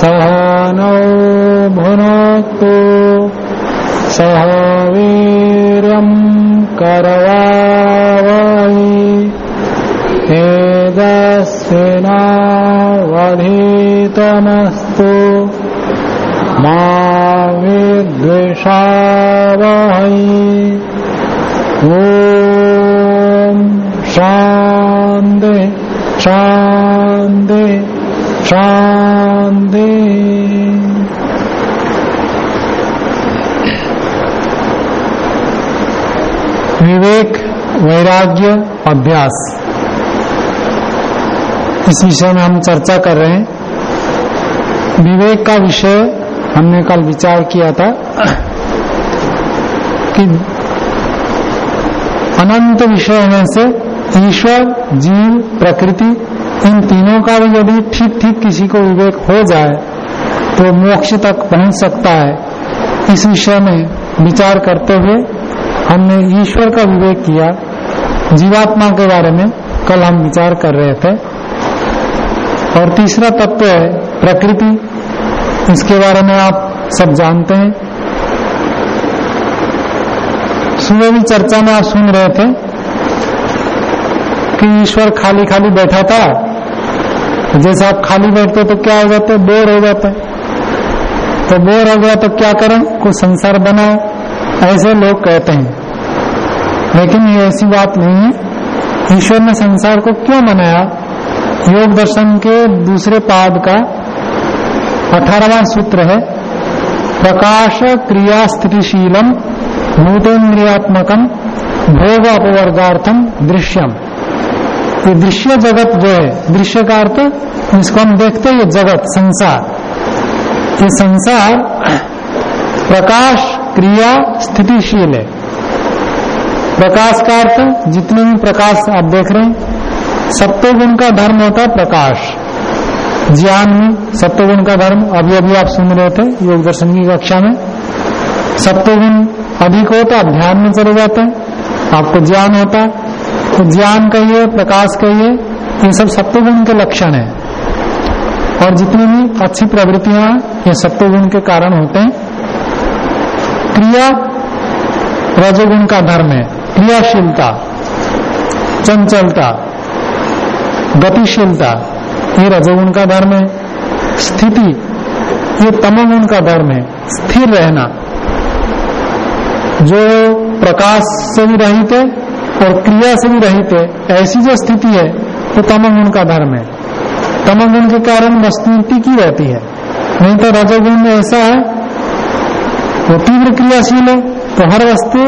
सहनौ अभ्यास इस विषय में हम चर्चा कर रहे हैं। विवेक का विषय हमने कल विचार किया था कि अनंत विषय में से ईश्वर, जीव, प्रकृति, इन तीनों का भी यदि ठीक ठीक किसी को विवेक हो जाए तो मोक्ष तक पहुँच सकता है। इस विषय में विचार करते हुए हमने ईश्वर का विवेक किया। जीवात्मा के बारे में कल हम विचार कर रहे थे। और तीसरा तत्व है प्रकृति। इसके बारे में आप सब जानते हैं। सुबह भी चर्चा में आप सुन रहे थे कि ईश्वर खाली खाली बैठा था। जैसे आप खाली बैठते तो क्या हो जाते? बोर हो जाते। तो बोर हो गया तो क्या करें? कुछ संसार बनाओ। ऐसे लोग कहते हैं। लेकिन ये ऐसी बात नहीं है। ईश्वर ने संसार को क्यों बनाया? योग दर्शन के दूसरे पाद का अठारहवा सूत्र है, प्रकाश क्रिया स्थितिशीलम भूतेन्द्रियात्मकम भोग अपवर्गार्थम दृश्यम। ये दृश्य जगत जो है, दृश्य का अर्थ जिसको हम देखते हैं, ये जगत, संसार। ये संसार प्रकाश क्रिया स्थितिशील है। प्रकाश का अर्थ, जितने भी प्रकाश आप देख रहे हैं सत्वगुण का धर्म होता है प्रकाश। ज्ञान में सत्वगुण का धर्म, अभी अभी आप सुन रहे थे योग दर्शन की कक्षा में। सत्वगुण अधिक हो तो आप ध्यान में चले जाते हैं, आपको ज्ञान होता। है तो ज्ञान कहिए, प्रकाश कहिए, ये सब सत्वगुण के लक्षण है। और जितनी भी अच्छी प्रवृत्तियाँ ये सत्वगुण के कारण होते हैं। क्रिया रजोगुण का धर्म है। क्रियाशीलता, चंचलता, गतिशीलता, ये रजोगुण का धर्म है। स्थिति, ये तमोगुण का धर्म है। स्थिर रहना। जो प्रकाश से भी रहित है और क्रिया से भी रहित है, ऐसी जो स्थिति है, वो तो तमोगुण का धर्म है। तमोगुण के कारण वस्तु टिकी रहती है। नहीं तो रजोगुण में ऐसा है, वो तीव्र क्रियाशील है। तो हर वस्तु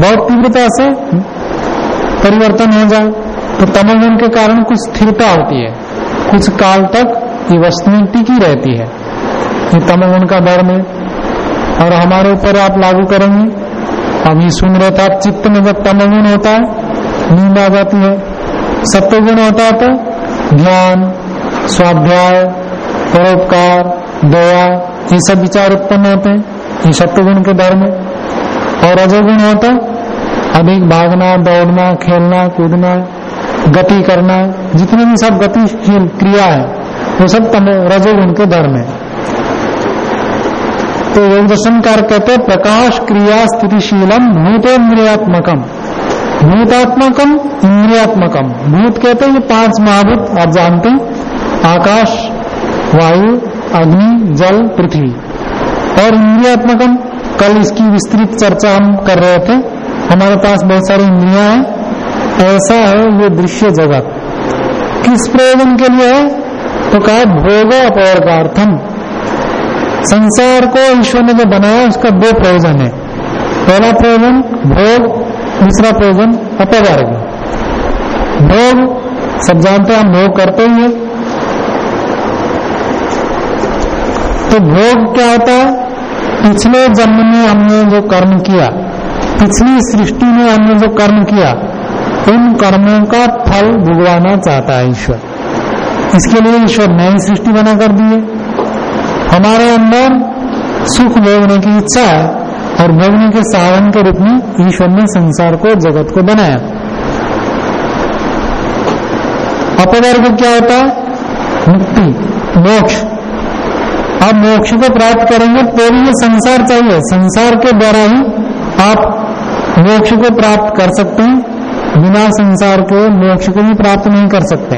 बहुत तीव्रता से परिवर्तन हो जाए। तो तमोगुण के कारण कुछ स्थिरता होती है। कुछ काल तक ये वस्तुएँ टिकी रहती है। ये तमोगुण का धर्म है और हमारे ऊपर आप लागू करेंगे। हम ये सुन रहे थे चित्त में जब तमोगुण होता है, नींद आ जाती है। सत्वगुण होता है तो ज्ञान, स्वाध्याय, परोपकार, दया, ये सब विचार उत्पन्न होते हैं। ये सत्वगुण के धर्म है और रजोगुण होता अधिक भागना, दौड़ना, खेलना, कूदना, गति करना, जितनी भी सब गतिशील क्रिया है, वो सब रजोगुण के धर्म है तो योग दर्शनकार कहते हैं, प्रकाश क्रिया स्थितिशीलम भूतेन्द्रियात्मकम। भूतात्मकम, इंद्रियात्मकम। भूत कहते हैं ये पाँच महाभूत, आप जानते हैं। आकाश, वायु, अग्नि, जल, पृथ्वी। और इंद्रियात्मकम कल इसकी विस्तृत चर्चा हम कर रहे थे। हमारे पास बहुत सारी इंद्रिया है। ऐसा है ये दृश्य जगत। किस प्रयोजन के लिए है? तो कहा भोग अपवर्गार्थम संसार को ईश्वर ने जो बनाया, उसका दो प्रयोजन है। पहला प्रयोजन भोग, दूसरा प्रयोजन अपवर्ग भोग, सब जानते हैं हम भोग करते ही है। तो भोग क्या होता है? पिछले जन्म में हमने जो कर्म किया, पिछली सृष्टि में हमने जो कर्म किया, उन कर्मों का फल भुगवाना चाहता है ईश्वर। इसके लिए ईश्वर नई सृष्टि बना कर दिए। हमारे अंदर सुख भोगने की इच्छा है और भोगने के साधन के रूप में ईश्वर ने संसार को, जगत को बनाया। अपवर्ग क्या होता है? मुक्ति, मोक्ष। आप मोक्ष को प्राप्त करेंगे तो भी ये संसार चाहिए। संसार के द्वारा ही आप मोक्ष को प्राप्त कर सकते हैं। बिना संसार के मोक्ष को भी प्राप्त नहीं कर सकते।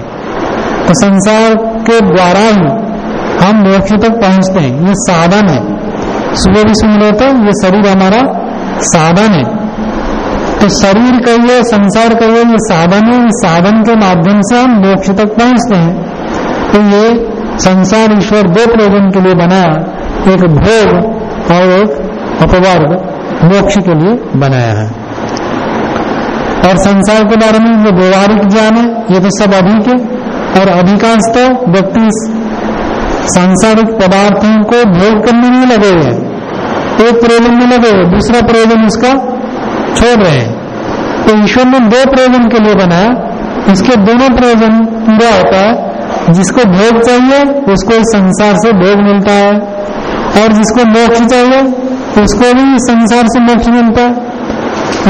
तो संसार के द्वारा ही हम मोक्ष तक पहुँचते हैं। ये साधन है। सुबह भी सुन रहे थे, ये शरीर हमारा साधन है। तो शरीर कहिए संसार कहिए ये साधन है। इस साधन के माध्यम से हम मोक्ष तक पहुँचते हैं। तो ये संसार ईश्वर दो प्रयोजन के लिए बनाया एक भोग और एक अपवर्ग मोक्ष के लिए बनाया है। और संसार के बारे में जो व्यवहारिक ज्ञान है, ये तो सब अधिक है। और अधिकांश तो व्यक्ति सांसारिक पदार्थों को भोग करने में लगे हुए हैं। एक प्रयोजन में लगे हुए, दूसरा प्रयोजन उसका छोड़ रहे हैं। तो ईश्वर ने दो प्रयोजन के लिए बनाया, इसके दोनों प्रयोजन पूरा होता है। जिसको भोग चाहिए, उसको संसार से भोग मिलता है। और जिसको मोक्ष चाहिए, उसको भी संसार से मोक्ष मिलता है।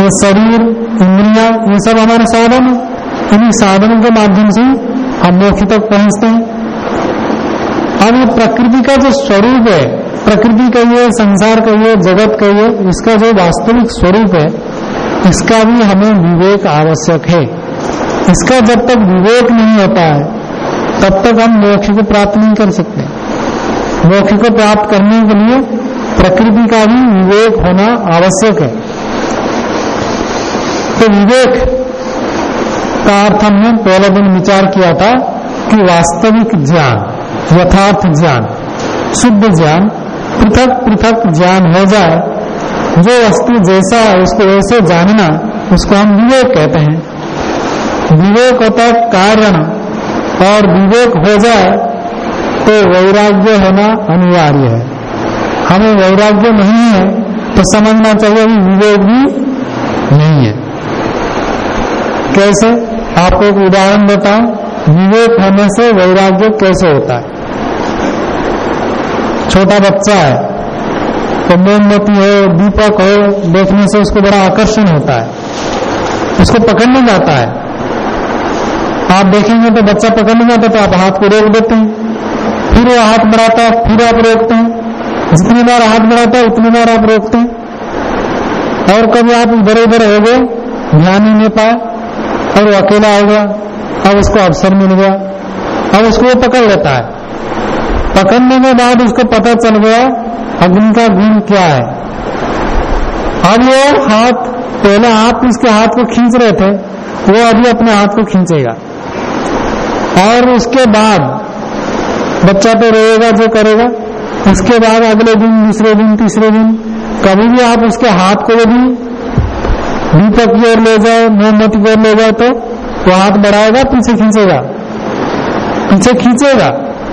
ये शरीर, इंद्रिया, ये सब हमारे साधन है। इन्हीं साधनों के माध्यम से हम मोक्ष तक पहुँचते हैं। अब ये प्रकृति का जो स्वरूप है, प्रकृति कहिए संसार कहिए जगत कहिए इसका जो वास्तविक स्वरूप है, इसका भी हमें विवेक आवश्यक है। इसका जब तक विवेक नहीं होता है तब तक हम मोक्ष को प्राप्त नहीं कर सकते। मोक्ष को प्राप्त करने के लिए प्रकृति का भी विवेक होना आवश्यक है। तो विवेक का अर्थ हमने पहले दिन विचार किया था कि वास्तविक ज्ञान, यथार्थ ज्ञान, शुद्ध ज्ञान, पृथक पृथक ज्ञान हो जाए। जो वस्तु जैसा है, उसको वैसे जानना, उसको हम विवेक कहते हैं। विवेक होता है कारण। और विवेक हो जाए तो वैराग्य होना अनिवार्य है। हमें वैराग्य नहीं है तो समझना चाहिए कि विवेक भी नहीं है। कैसे? आपको एक उदाहरण बताऊँ। विवेक होने से वैराग्य कैसे होता है? छोटा बच्चा है तो मोमबत्ती हो, दीपक हो, देखने से उसको बड़ा आकर्षण होता है। उसको पकड़ने जाता है। आप देखेंगे तो बच्चा पकड़ने जाता तो आप हाथ को रोक देते हैं। फिर वो हाथ बढ़ाता है, फिर आप रोकते हैं। जितनी बार हाथ बढ़ाता है, उतनी बार आप रोकते हैं। और कभी आप इधर उधर हो गए, ध्यान ही नहीं पाए, और वो अकेला हो गया, अब उसको अवसर मिल गया, अब उसको वो पकड़ लेता है। पकड़ने के बाद उसको पता चल गया, अग्नि का गुण क्या है। अब वो हाथ, पहले आप उसके हाथ को खींच रहे थे, वो अभी अपने हाथ को खींचेगा। और उसके बाद बच्चा तो रोएगा, जो करेगा। उसके बाद अगले दिन, दूसरे दिन, तीसरे दिन, कभी भी आप उसके हाथ को यदि दीपक की ओर ले जाए मोमबत्ती की ओर ले जाए तो वो हाथ बढ़ाएगा, पीछे खींचेगा। पीछे खींचेगा।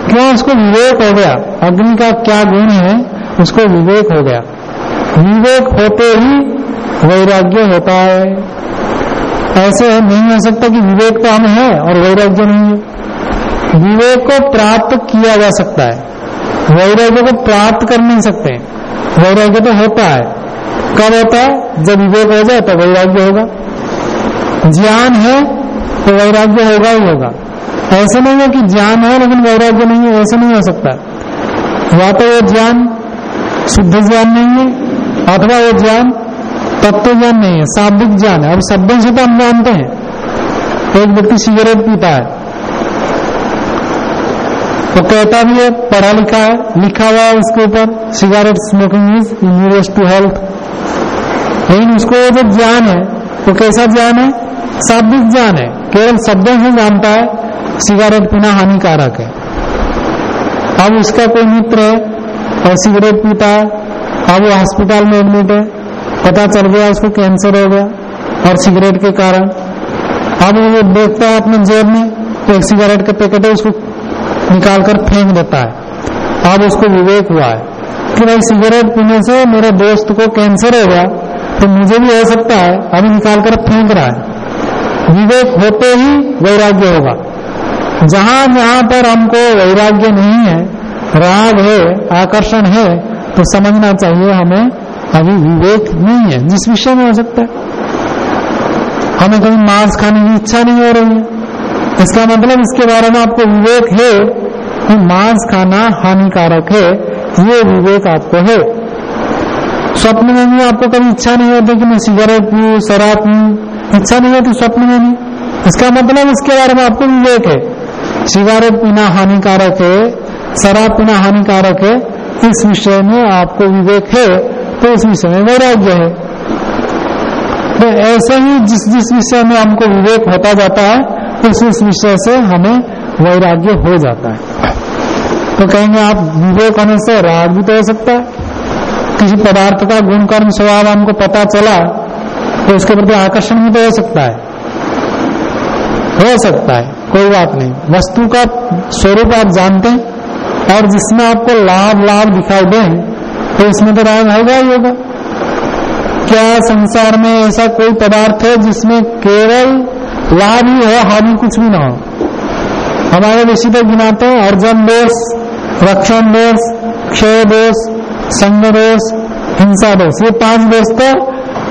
क्यों? उसको विवेक हो गया। अग्नि का क्या गुण है? उसको विवेक हो गया। विवेक होते ही वैराग्य होता है। ऐसे नहीं हो सकता कि विवेक तो हम है और वैराग्य नहीं है। विवेक को प्राप्त किया जा सकता है। वैराग्य को प्राप्त कर नहीं सकते। वैराग्य तो होता है। कब होता है? जब विवेक हो जाए तो वैराग्य होगा। ज्ञान है तो वैराग्य होगा ही होगा। ऐसा नहीं है कि ज्ञान है लेकिन वैराग्य नहीं है, ऐसा नहीं हो सकता। या तो वो ज्ञान, शुद्ध ज्ञान नहीं है, अथवा वो ज्ञान तत्व ज्ञान नहीं है, शाब्दिक ज्ञान है। अब शब्दों से तो हम जानते हैं। एक व्यक्ति सिगरेट पीता है। तो कहता भी है, पढ़ा लिखा है, लिखा हुआ है उसके ऊपर cigarette smoking is injurious to health लेकिन उसको जो ज्ञान है, वो कैसा ज्ञान है? शाब्दिक ज्ञान है। केवल शब्दों से जानता है सिगरेट पीना हानिकारक है। अब उसका कोई मित्र है, और सिगरेट पीता है, अब वो हॉस्पिटल में एडमिट है। पता चल गया उसको कैंसर हो गया और सिगरेट के कारण। अब वो देखता है अपने जेब में तो एक सिगरेट का पैकेट है, उसको निकाल कर फेंक देता है। अब उसको विवेक हुआ है कि भाई सिगरेट पीने से मेरे दोस्त को कैंसर हो गया तो मुझे भी हो सकता है, अभी निकाल कर फेंक रहा है। विवेक होते ही वैराग्य होगा। जहाँ जहाँ पर हमको वैराग्य नहीं है, राग है, आकर्षण है तो समझना चाहिए हमें अभी विवेक नहीं है, जिस विषय में हो सकता है। हमें कभी मांस खाने की इच्छा नहीं हो रही है। इसका मतलब इसके बारे में आपको विवेक है कि मांस खाना हानिकारक है, ये विवेक आपको है। स्वप्न में भी आपको कभी इच्छा नहीं होती कि मैं सिगरेट पीऊ, शराब पीऊ, इच्छा नहीं होती स्वप्न में भी। इसका मतलब इसके बारे में आपको विवेक है। सिगरेट पीना हानिकारक है, शराब पीना हानिकारक है, इस विषय में आपको विवेक है। तो इस विषय में वैराग्य है। तो ऐसे ही जिस जिस विषय में हमको विवेक होता जाता है, उस उस विषय से हमें वैराग्य हो जाता है। तो कहेंगे आप विवेक होने से राग भी तो हो सकता है। किसी पदार्थ का गुण कर्म स्वभाव हमको पता चला तो उसके प्रति आकर्षण भी तो हो सकता है। हो सकता है, कोई बात नहीं। वस्तु का स्वरूप आप जानते हैं, और जिसमें आपको लाभ लाभ दिखाई दे तो इसमें तो राग होगा ही होगा। क्या संसार में ऐसा कोई पदार्थ है जिसमें केवल लाभ ही हो, हानि कुछ भी ना हो? हमारे ऋषि तो गिनाते हैं, अर्जन दोष, रक्षण दोष, क्षय दोष, संग दोष, हिंसा दोष। ये पाँच दोष तो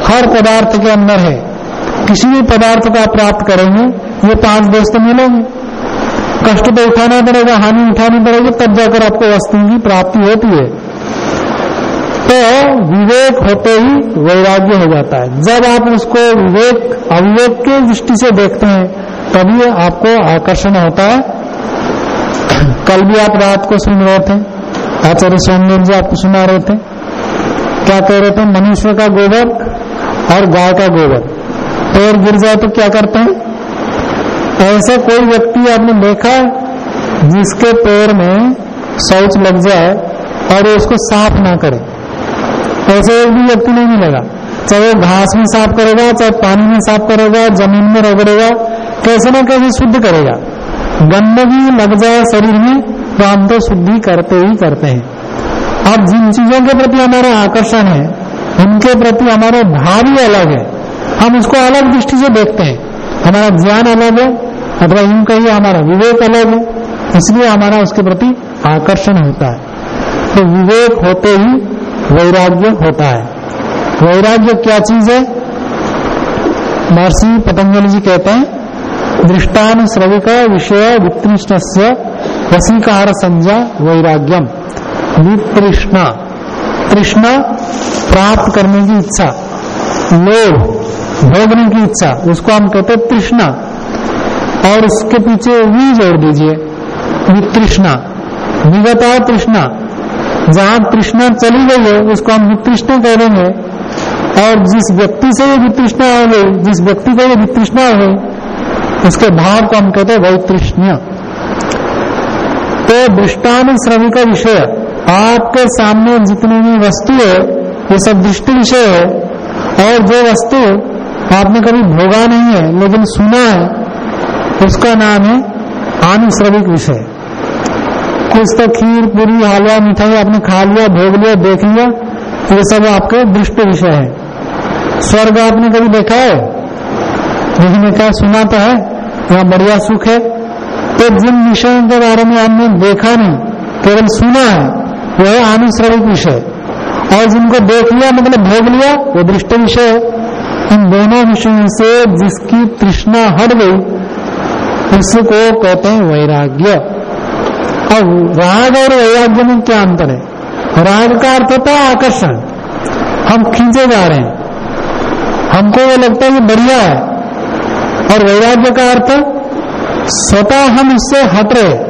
हर पदार्थ के अंदर है। किसी भी पदार्थ को प्राप्त करेंगे, ये पाँच दोष तो मिलेंगे। कष्ट तो उठाना पड़ेगा, हानि उठानी पड़ेगी, तब जाकर आपको वस्तु की प्राप्ति होती है। तो विवेक होते ही वैराग्य हो जाता है। जब आप उसको विवेक, अविवेक की दृष्टि से देखते हैं, तभी आपको आकर्षण होता है। कल भी आप रात को सुन रहे थे, आचार्य सोमदेव जी आपको सुना रहे थे। क्या कह रहे थे? मनुष्य का गोबर और गाय का गोबर। पैर गिर जाए तो क्या करते हैं? ऐसा कोई व्यक्ति आपने देखा जिसके पैर में शौच लग जाए और उसको साफ़ ना करे? ऐसे एक भी व्यक्ति नहीं मिलेगा। चाहे वो घास में साफ़ करेगा, चाहे पानी में साफ़ करेगा, ज़मीन में रगड़ेगा कैसे ना कैसे शुद्ध करेगा। गंदगी लग जाए शरीर में तो हम तो शुद्धि करते ही करते हैं। अब जिन चीज़ों के प्रति हमारा आकर्षण है, उनके प्रति हमारे भाव ही अलग है। हम उसको अलग दृष्टि से देखते हैं। हमारा ज्ञान अलग है, अथवा यूँ कहिए हमारा विवेक अलग है, इसलिए हमारा उसके प्रति आकर्षण होता है। तो विवेक होते ही वैराग्य होता है। वैराग्य क्या चीज़ है? महर्षि पतंजलि जी कहते हैं दृष्टान श्रविक विषय वितृष्ण से वसीकार संज्ञा वैराग्यम। वितृष्णा। तृष्णा प्राप्त करने की इच्छा। लोभ, भोगने की इच्छा। उसको हम कहते हैं तृष्णा। और उसके पीछे वी जोड़ दीजिए। वितृष्णा। विगता तृष्णा। जहाँ तृष्णा चली गई है, उसको हम वितृष्णा कह देंगे और जिस व्यक्ति से ये वितृष्णा हो गई जिस व्यक्ति को ये वितृष्णा हो गई उसके भाव को हम कहते हैं वैतृष्ण्य। तो दृष्टान श्रवी का विषय, आपके सामने जितनी भी वस्तु है, ये सब दृष्टि विषय है। और जो वस्तु आपने कभी भोगा नहीं है, लेकिन सुना है, उसका नाम है आनुश्रविक विषय। कुछ तो खीर, पूरी, हलवा, मिठाई आपने खा लिया, भोग लिया, देख लिया, ये सब आपके दृष्ट विषय है। स्वर्ग आपने कभी देखा है? लेकिन क्या सुना तो है? यहाँ बढ़िया सुख है। तो जिन विषयों के बारे में आपने देखा नहीं, केवल सुना है वह है आनुश्रविक विषय। और जिनको देख लिया मतलब भोग लिया, वो दृष्ट विषय है। इन दोनों विषयों से जिसकी तृष्णा हट गई उसको कहते हैं वैराग्य। अब राग और वैराग्य में क्या अंतर है? राग का अर्थ होता है आकर्षण। हम खींचे जा रहे हैं। हमको वो लगता है कि बढ़िया है। और वैराग्य का अर्थ, स्वतः हम इससे हट रहे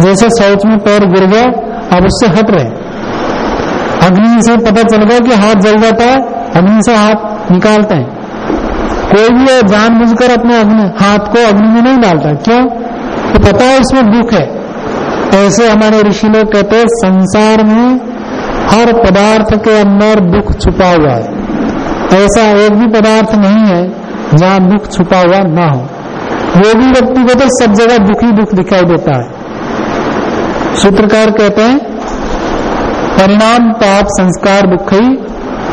जैसे शौच में पैर गिर गया, अब उससे हट रहे अग्नि से पता चल गया कि हाथ जल जाता है, अग्नि से हाथ निकालते हैं। कोई भी जान जानबूझकर अपने अग्नि, हाथ को अग्नि में नहीं डालता क्यों? तो पता है उसमें दुख है। ऐसे हमारे ऋषि लोग कहते हैं, संसार में हर पदार्थ के अंदर दुख छुपा हुआ है। ऐसा एक भी पदार्थ नहीं है जहाँ दुख छुपा हुआ ना हो। वो भी व्यक्ति को तो सब जगह दुखी दुख दिखाई देता है। सूत्रकार कहते हैं, परिणाम पाप संस्कार दुख ही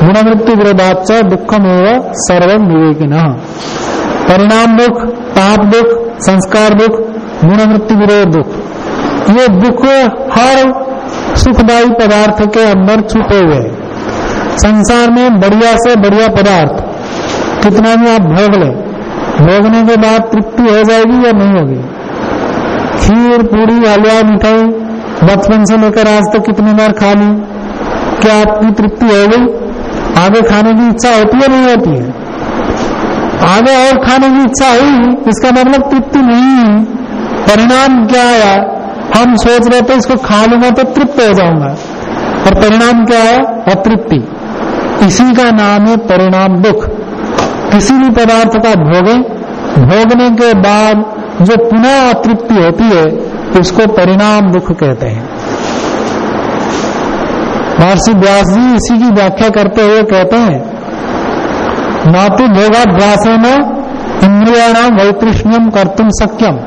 गुणवृत्ति विरोधाच दुखम एवं सर्व विवेकिन। परिणाम दुख, पाप दुख, संस्कार दुख, गुणवृत्ति विरोध दुख। ये दुख हर सुखदायी पदार्थ के अंदर छुपे हुए संसार में बढ़िया से बढ़िया पदार्थ, कितना भी आप भोग ले, भोगने के बाद तृप्ति हो जाएगी या नहीं होगी? खीर पूरी हलवा, मिठाई, बचपन से लेकर आज तक कितनी बार खा ली? क्या आपकी तृप्ति हो गई? आगे खाने की इच्छा होती है, नहीं होती है? आगे और खाने की इच्छा हुई, इसका मतलब तृप्ति नहीं है। परिणाम क्या आया? हम सोच रहे थे इसको खा लूँगा तो तृप्त हो जाऊँगा। और परिणाम क्या है? अतृप्ति। इसी का नाम है परिणाम दुख। किसी भी पदार्थ का भोगे, भोगने के बाद जो पुनः अतृप्ति होती है, उसको परिणाम दुख कहते हैं। महर्षि व्यास जी इसी की व्याख्या करते हुए कहते हैं नातु भोगाभ्यास में इंद्रियाणाम वैतृष्ण्यम कर तुम सक्यम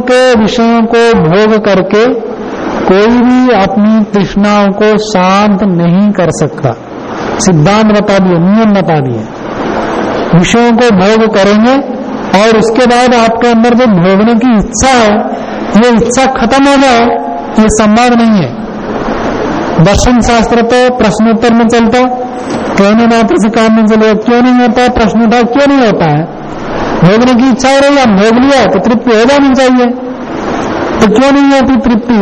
के विषयों को भोग करके कोई भी अपनी तृष्णाओं को शांत नहीं कर सकता। सिद्धांत बता दिए, नियम बता दिए। विषयों को भोग करेंगे और उसके बाद आपके अंदर जो भोगने की इच्छा है, ये इच्छा खत्म हो जाए, ये संभव नहीं है। दर्शन शास्त्र तो प्रश्नोत्तर में चलता कहने मात्र से काम में चले, क्यों नहीं होता, प्रश्न उठा क्यों नहीं होता है? भोगने की इच्छा हो रही है भोग लिया तो तृप्ति हो जानी चाहिए। तो क्यों नहीं होती तृप्ति?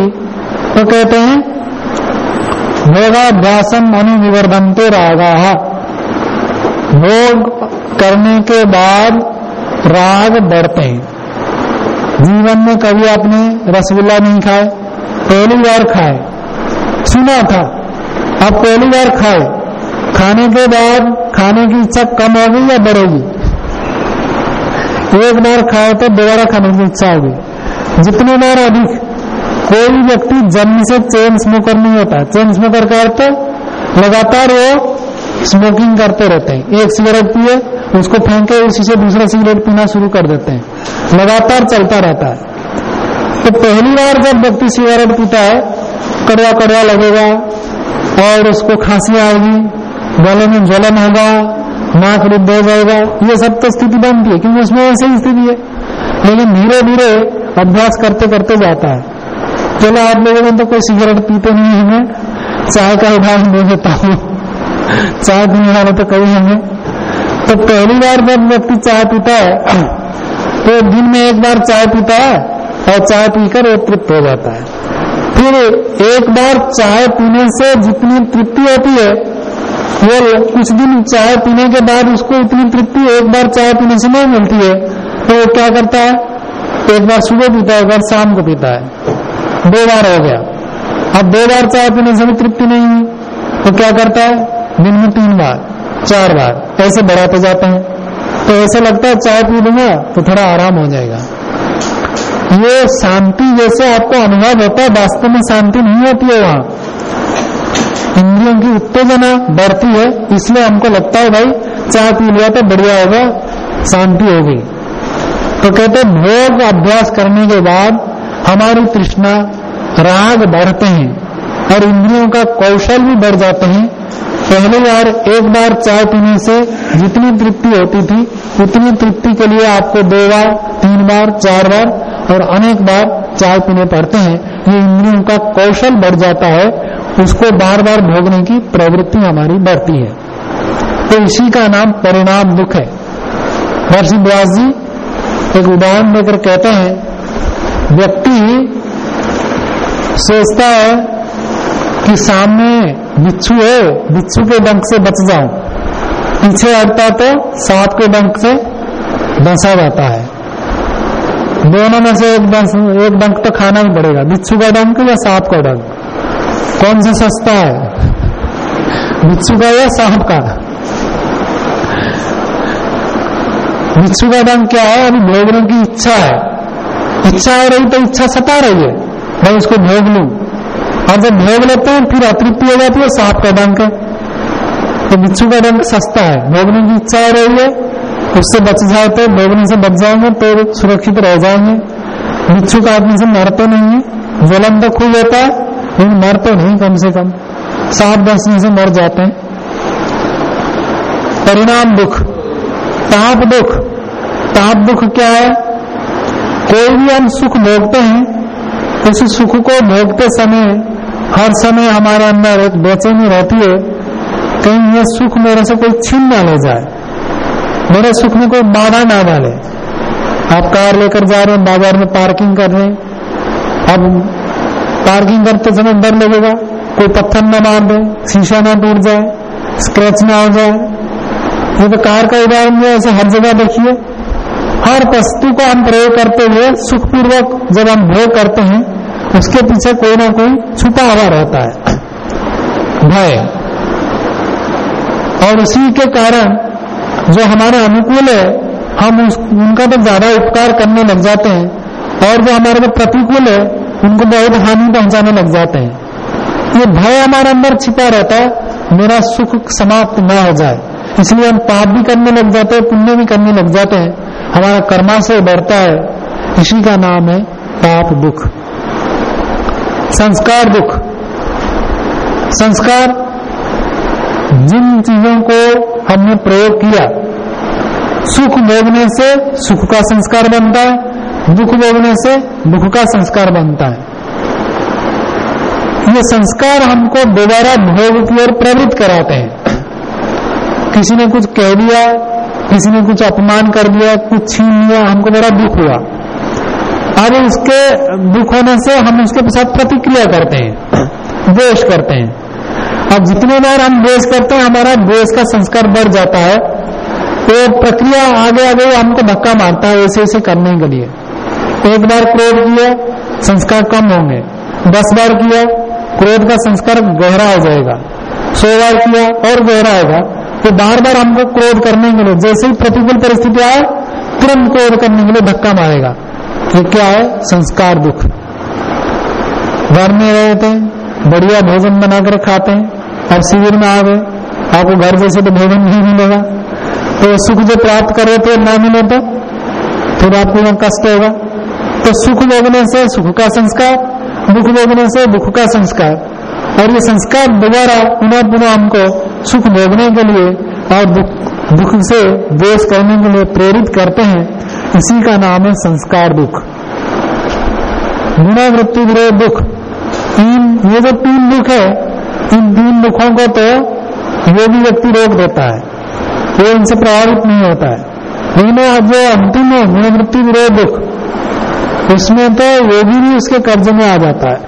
तो कहते हैं, भोगाभ्यासम अनुनिवर्धनते रागा। भोग करने के बाद राग बढ़ते हैं। जीवन में कभी आपने रसगुल्ला नहीं खाए, पहली बार खाए। सुना था अब पहली बार खाए खाने के बाद खाने की इच्छा कम होगी या बढ़ेगी? एक बार खाए तो दोबारा खाने की इच्छा होगी। जितने बार अधिक कोई व्यक्ति जन्म से चेन स्मोकर नहीं होता। चेन स्मोकर का अर्थ लगातार वो स्मोकिंग करते रहते हैं। एक सिगरेट पिए, उसको फेंके, उसी से दूसरा सिगरेट पीना शुरू कर देते हैं। लगातार चलता रहता है। तो पहली बार जब व्यक्ति सिगरेट पीता है, कड़वा कड़वा लगेगा और उसको खांसी आएगी, गले में ज्वलन होगा नाक रुद्ध हो जाएगा। ये सब तो स्थिति बनती है, क्योंकि उसमें ऐसी ही स्थिति है। लेकिन धीरे धीरे अभ्यास करते करते जाता है। चलो, आप लोगों में तो कोई सिगरेट पीते नहीं हमें चाय का उदाहरण दे देता हूँ। चाय पीने वाले तो कई होंगे। तो पहली बार जब व्यक्ति चाय पीता है तो दिन में एक बार चाय पीता है और चाय पीकर वो तृप्त हो जाता है। फिर एक बार चाय पीने से जितनी तृप्ति होती है वो कुछ दिन चाय पीने के बाद उसको इतनी तृप्ति, एक बार चाय पीने से नहीं मिलती है। तो वो क्या करता है? एक बार सुबह पीता है, एक बार शाम को पीता है। दो बार हो गया। अब दो बार चाय पीने से भी तृप्ति नहीं हुई। तो क्या करता है? दिन में तीन बार, चार बार, ऐसे बढ़ाते जाते हैं। तो ऐसे लगता है चाय पी लूँगा तो थोड़ा आराम हो जाएगा। ये शांति जैसे आपको अनुभव होता है, वास्तव में शांति नहीं होती है वहाँ। इंद्रियों की उत्तेजना बढ़ती है, इसलिए हमको लगता है भाई, चाय पी लिया तो बढ़िया होगा, शांति होगी। तो कहते भोग अभ्यास करने के बाद हमारी तृष्णा, राग बढ़ते हैं और इंद्रियों का कौशल भी बढ़ जाते हैं। पहले बार, एक बार चाय पीने से जितनी तृप्ति होती थी, उतनी तृप्ति के लिए आपको दो बार, तीन बार, चार बार और अनेक बार चाय पीने पड़ते हैं। ये इंद्रियों का कौशल बढ़ जाता है उसको बार बार भोगने की प्रवृत्ति हमारी बढ़ती है। तो इसी का नाम परिणाम दुख है। महर्षि व्यास जी एक उदाहरण देकर कहते हैं, व्यक्ति सोचता है कि सामने बिच्छू है, बिच्छू के डंक से बच जाऊँ, पीछे हटता तो सांप के डंक से डंसा जाता है। दोनों में से एक डंक एक डंक तो खाना ही पड़ेगा, बिच्छू का डंक या सांप का डंक? कौन सा सस्ता है? बिच्छू का या सांप का। बिच्छू का डंक क्या है? अभी भोगने की इच्छा है। इच्छा हो रही तो इच्छा सता रही है। मैं उसको भोग लू। और जब भोग लेते हैं, फिर अतृप्ति हो जाती है सांप का है तो बिच्छू का डंक सस्ता है। भोगने की इच्छा हो रही है, उससे बच जाए तो भोगने से बच जाएँगे तो सुरक्षित रह जाएँगे। बिच्छू आदमी से मरते नहीं है। ज्वलन तो खूब होता है लेकिन मरते नहीं कम से कम। सात दस डसने से मर जाते हैं। परिणाम दुख। ताप दुख। ताप दुख क्या है? कोई भी हम सुख भोगते हैं, उस सुख को भोगते समय, हर समय हमारे अंदर एक बेचैनी रहती है कहीं ये सुख मेरे से कोई छीन ना ले जाए। मेरे सुख में कोई बाधा ना डाले। आप कार लेकर जा रहे हैं, बाज़ार में पार्किंग कर रहे हैं। अब पार्किंग करते समय डर लगेगा। कोई पत्थर न मार दे शीशा ना टूट जाए स्क्रैच ना हो जाए। ये तो कार का उदाहरण है ऐसे हर जगह देखिए। हर वस्तु को हम प्रयोग करते हुए सुखपूर्वक जब हम भोग करते हैं उसके पीछे कोई ना कोई छुपा हुआ रहता है। भय। और उसी के कारण जो हमारे अनुकूल है हम उस, उनका तो ज़्यादा उपकार करने लग जाते हैं। और जो हमारे को प्रतिकूल है उनको बहुत हानि पहुँचाने लग जाते हैं। ये भय हमारे अंदर छिपा रहता है, मेरा सुख समाप्त ना हो जाए। इसलिए हम पाप भी करने लग जाते हैं, पुण्य भी करने लग जाते हैं। हमारा कर्माशय बढ़ता है। इसी का नाम है पाप दुख। संस्कार दुख। संस्कार, जिन चीज़ों को हमने प्रयोग किया, सुख भोगने से सुख का संस्कार बनता है दुख भोगने से दुख का संस्कार बनता है। ये संस्कार हमको दोबारा भोग की ओर प्रवृत्त कराते हैं। किसी ने कुछ कह दिया, किसी ने कुछ अपमान कर दिया, कुछ छीन लिया, हमको बड़ा दुख हुआ। अब उसके दुख होने से हम उसके साथ प्रतिक्रिया करते हैं, द्वेष करते हैं। अब जितने बार हम द्वेष करते हैं, हमारा द्वेष का संस्कार बढ़ जाता है। तो प्रक्रिया आगे आगे हमको धक्का मारता है ऐसे ऐसे करने के लिए। एक बार क्रोध किया, संस्कार कम होंगे। दस बार किया, क्रोध का संस्कार गहरा हो जाएगा। सौ बार किया और गहरा होगा। तो बार बार हमको क्रोध करने के लिए, जैसे ही प्रतिकूल परिस्थिति आए, तुरंत क्रोध करने के लिए धक्का मारेगा। ये क्या है? संस्कार दुख। घर में रहते हैं, बढ़िया भोजन बनाकर खाते हैं और शिविर में आ गए। आपको घर जैसे तो भोजन नहीं मिलेगा। तो सुख जो प्राप्त कर रहे थे, ना मिले तो फिर आपको कष्ट होगा। तो सुख भोगने से सुख का संस्कार, दुख भोगने से दुख का संस्कार। और ये संस्कार दोबारा पुनः पुनः हमको सुख भोगने के लिए और दुख से देश करने के लिए प्रेरित करते हैं। इसी का नाम है संस्कार दुख। गुणावृत्ति विरोध दुख। तीन, ये जो तीन दुख है, इन तीन दुखों को तो योगी व्यक्ति रोक देता है। वो इनसे प्रभावित नहीं होता है। लेकिन जो अंतिम है, गुणवृत्ति विरोध दुख उसमें तो योगी भी उसके कब्जे में आ जाता है।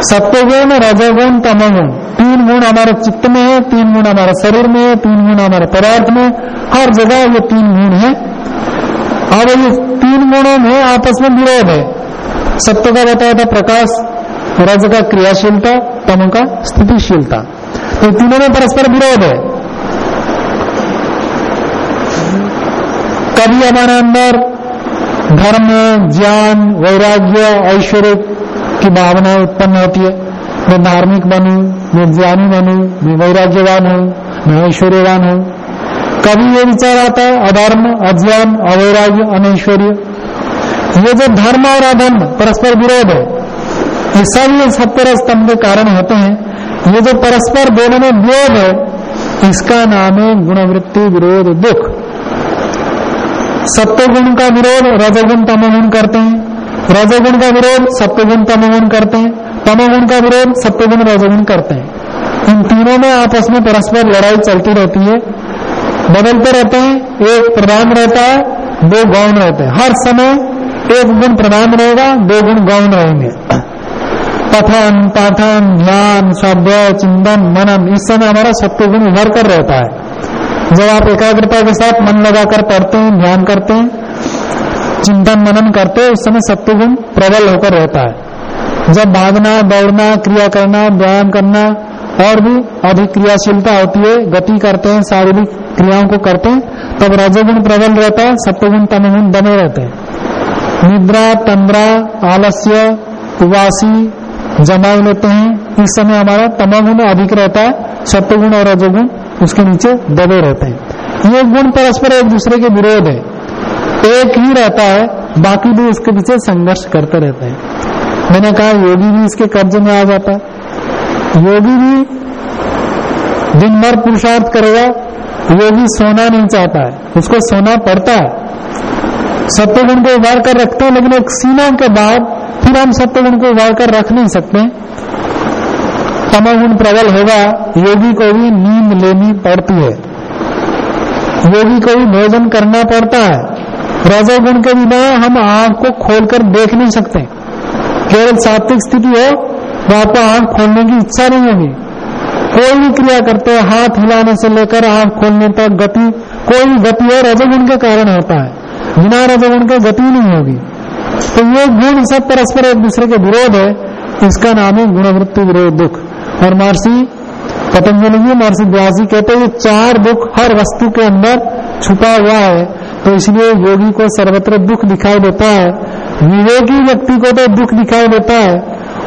सत्वगुण, रजोगुण, तमोगुण, तीन गुण हमारे चित्त में है, तीन गुण हमारे शरीर में है, तीन गुण हमारे पदार्थ में हर जगह ये तीन गुण है। और ये तीन गुणों में आपस में विरोध है। सत्य का बताया था प्रकाश, रज का क्रियाशीलता, तम का स्थितिशीलता। तो तीनों में परस्पर विरोध है। कभी हमारे अंदर धर्म, ज्ञान, वैराग्य, ऐश्वर्य की भावना उत्पन्न होती है। मैं धार्मिक बनू, मैं ज्ञानी बनू, मैं वैराग्यवान हूँ, मैं ऐश्वर्यवान हूँ। कभी ये विचार आता है, अधर्म, अज्ञान, अवैराग्य, अनैश्वर्य? ये जो धर्म और अधर्म, परस्पर विरोध है, ये सब ये सत्तर स्तंभ के कारण होते हैं। ये जो परस्पर दोनों में विरोध है, इसका नाम है गुणवृत्ति विरोध दुख। सत्य गुण का विरोध रजोगुण तमोगुण करते हैं। रजोगुण का विरोध सत्यगुण तमोगुण करते हैं। तमोगुण का विरोध सत्यगुण रजोगुण करते हैं। इन तीनों में आपस में परस्पर लड़ाई चलती रहती है। बदलते रहते हैं, एक प्रधान रहता है, दो गौण रहते हैं। हर समय एक गुण प्रधान रहेगा, दो गुण गौण रहेंगे। पठन, पाठन ध्यान शब्द, चिंतन, मनन, इस समय हमारा सत्य गुण उभर कर रहता है। जब आप एकाग्रता के साथ मन लगाकर पढ़ते हैं, ध्यान करते हैं, चिंतन मनन करते हैं, उस समय सत्य गुण प्रबल होकर रहता है। जब भागना, दौड़ना, क्रिया करना, व्यायाम करना, और भी अधिक क्रियाशीलता होती है, गति करते हैं, शारीरिक क्रियाओं को करते हैं, तब रजोगुण प्रबल रहता है, सत्वगुण तमगुण बने रहते हैं। निद्रा, तंद्रा, आलस्य उवासी जमाव लेते हैं। इस समय हमारा तमगुण अधिक रहता है, सत्वगुण और रजोगुण उसके नीचे दबे रहते हैं। ये गुण परस्पर एक दूसरे के विरोध है। एक ही रहता है, बाकी भी उसके पीछे संघर्ष करते रहते हैं। मैंने कहा, योगी भी इसके कब्जे में आ जाता है। योगी भी दिन भर पुरुषार्थ करेगा, योगी सोना नहीं चाहता है। उसको सोना पड़ता है। सत्वगुण को उभार कर रखते हैं, लेकिन एक सीमा के बाद फिर हम सत्वगुण को उभार कर रख नहीं सकते। तमोगुण प्रबल होगा, योगी को भी नींद लेनी पड़ती है। योगी को भी भोजन करना पड़ता है। रजोगुण के बिना हम आँख को खोलकर देख नहीं सकते। केवल सात्विक स्थिति हो तो आपको आँख खोलने की इच्छा नहीं होगी। कोई भी क्रिया करते हैं, हाथ हिलाने से लेकर आँख खोलने तक गति, कोई भी गति है, रजोगुण के कारण होता है। बिना रजोगुण के गति नहीं होगी। तो ये गुण सब परस्पर एक दूसरे के विरोध है। इसका नाम है गुणवृत्ति विरोध दुख। और महर्षि पतंजलि जी महर्षि व्यासी कहते हैं चार दुख हर वस्तु के अंदर छुपा हुआ है। तो इसलिए योगी को सर्वत्र दुख दिखाई देता है। विवेकी व्यक्ति को तो दुख दिखाई देता है।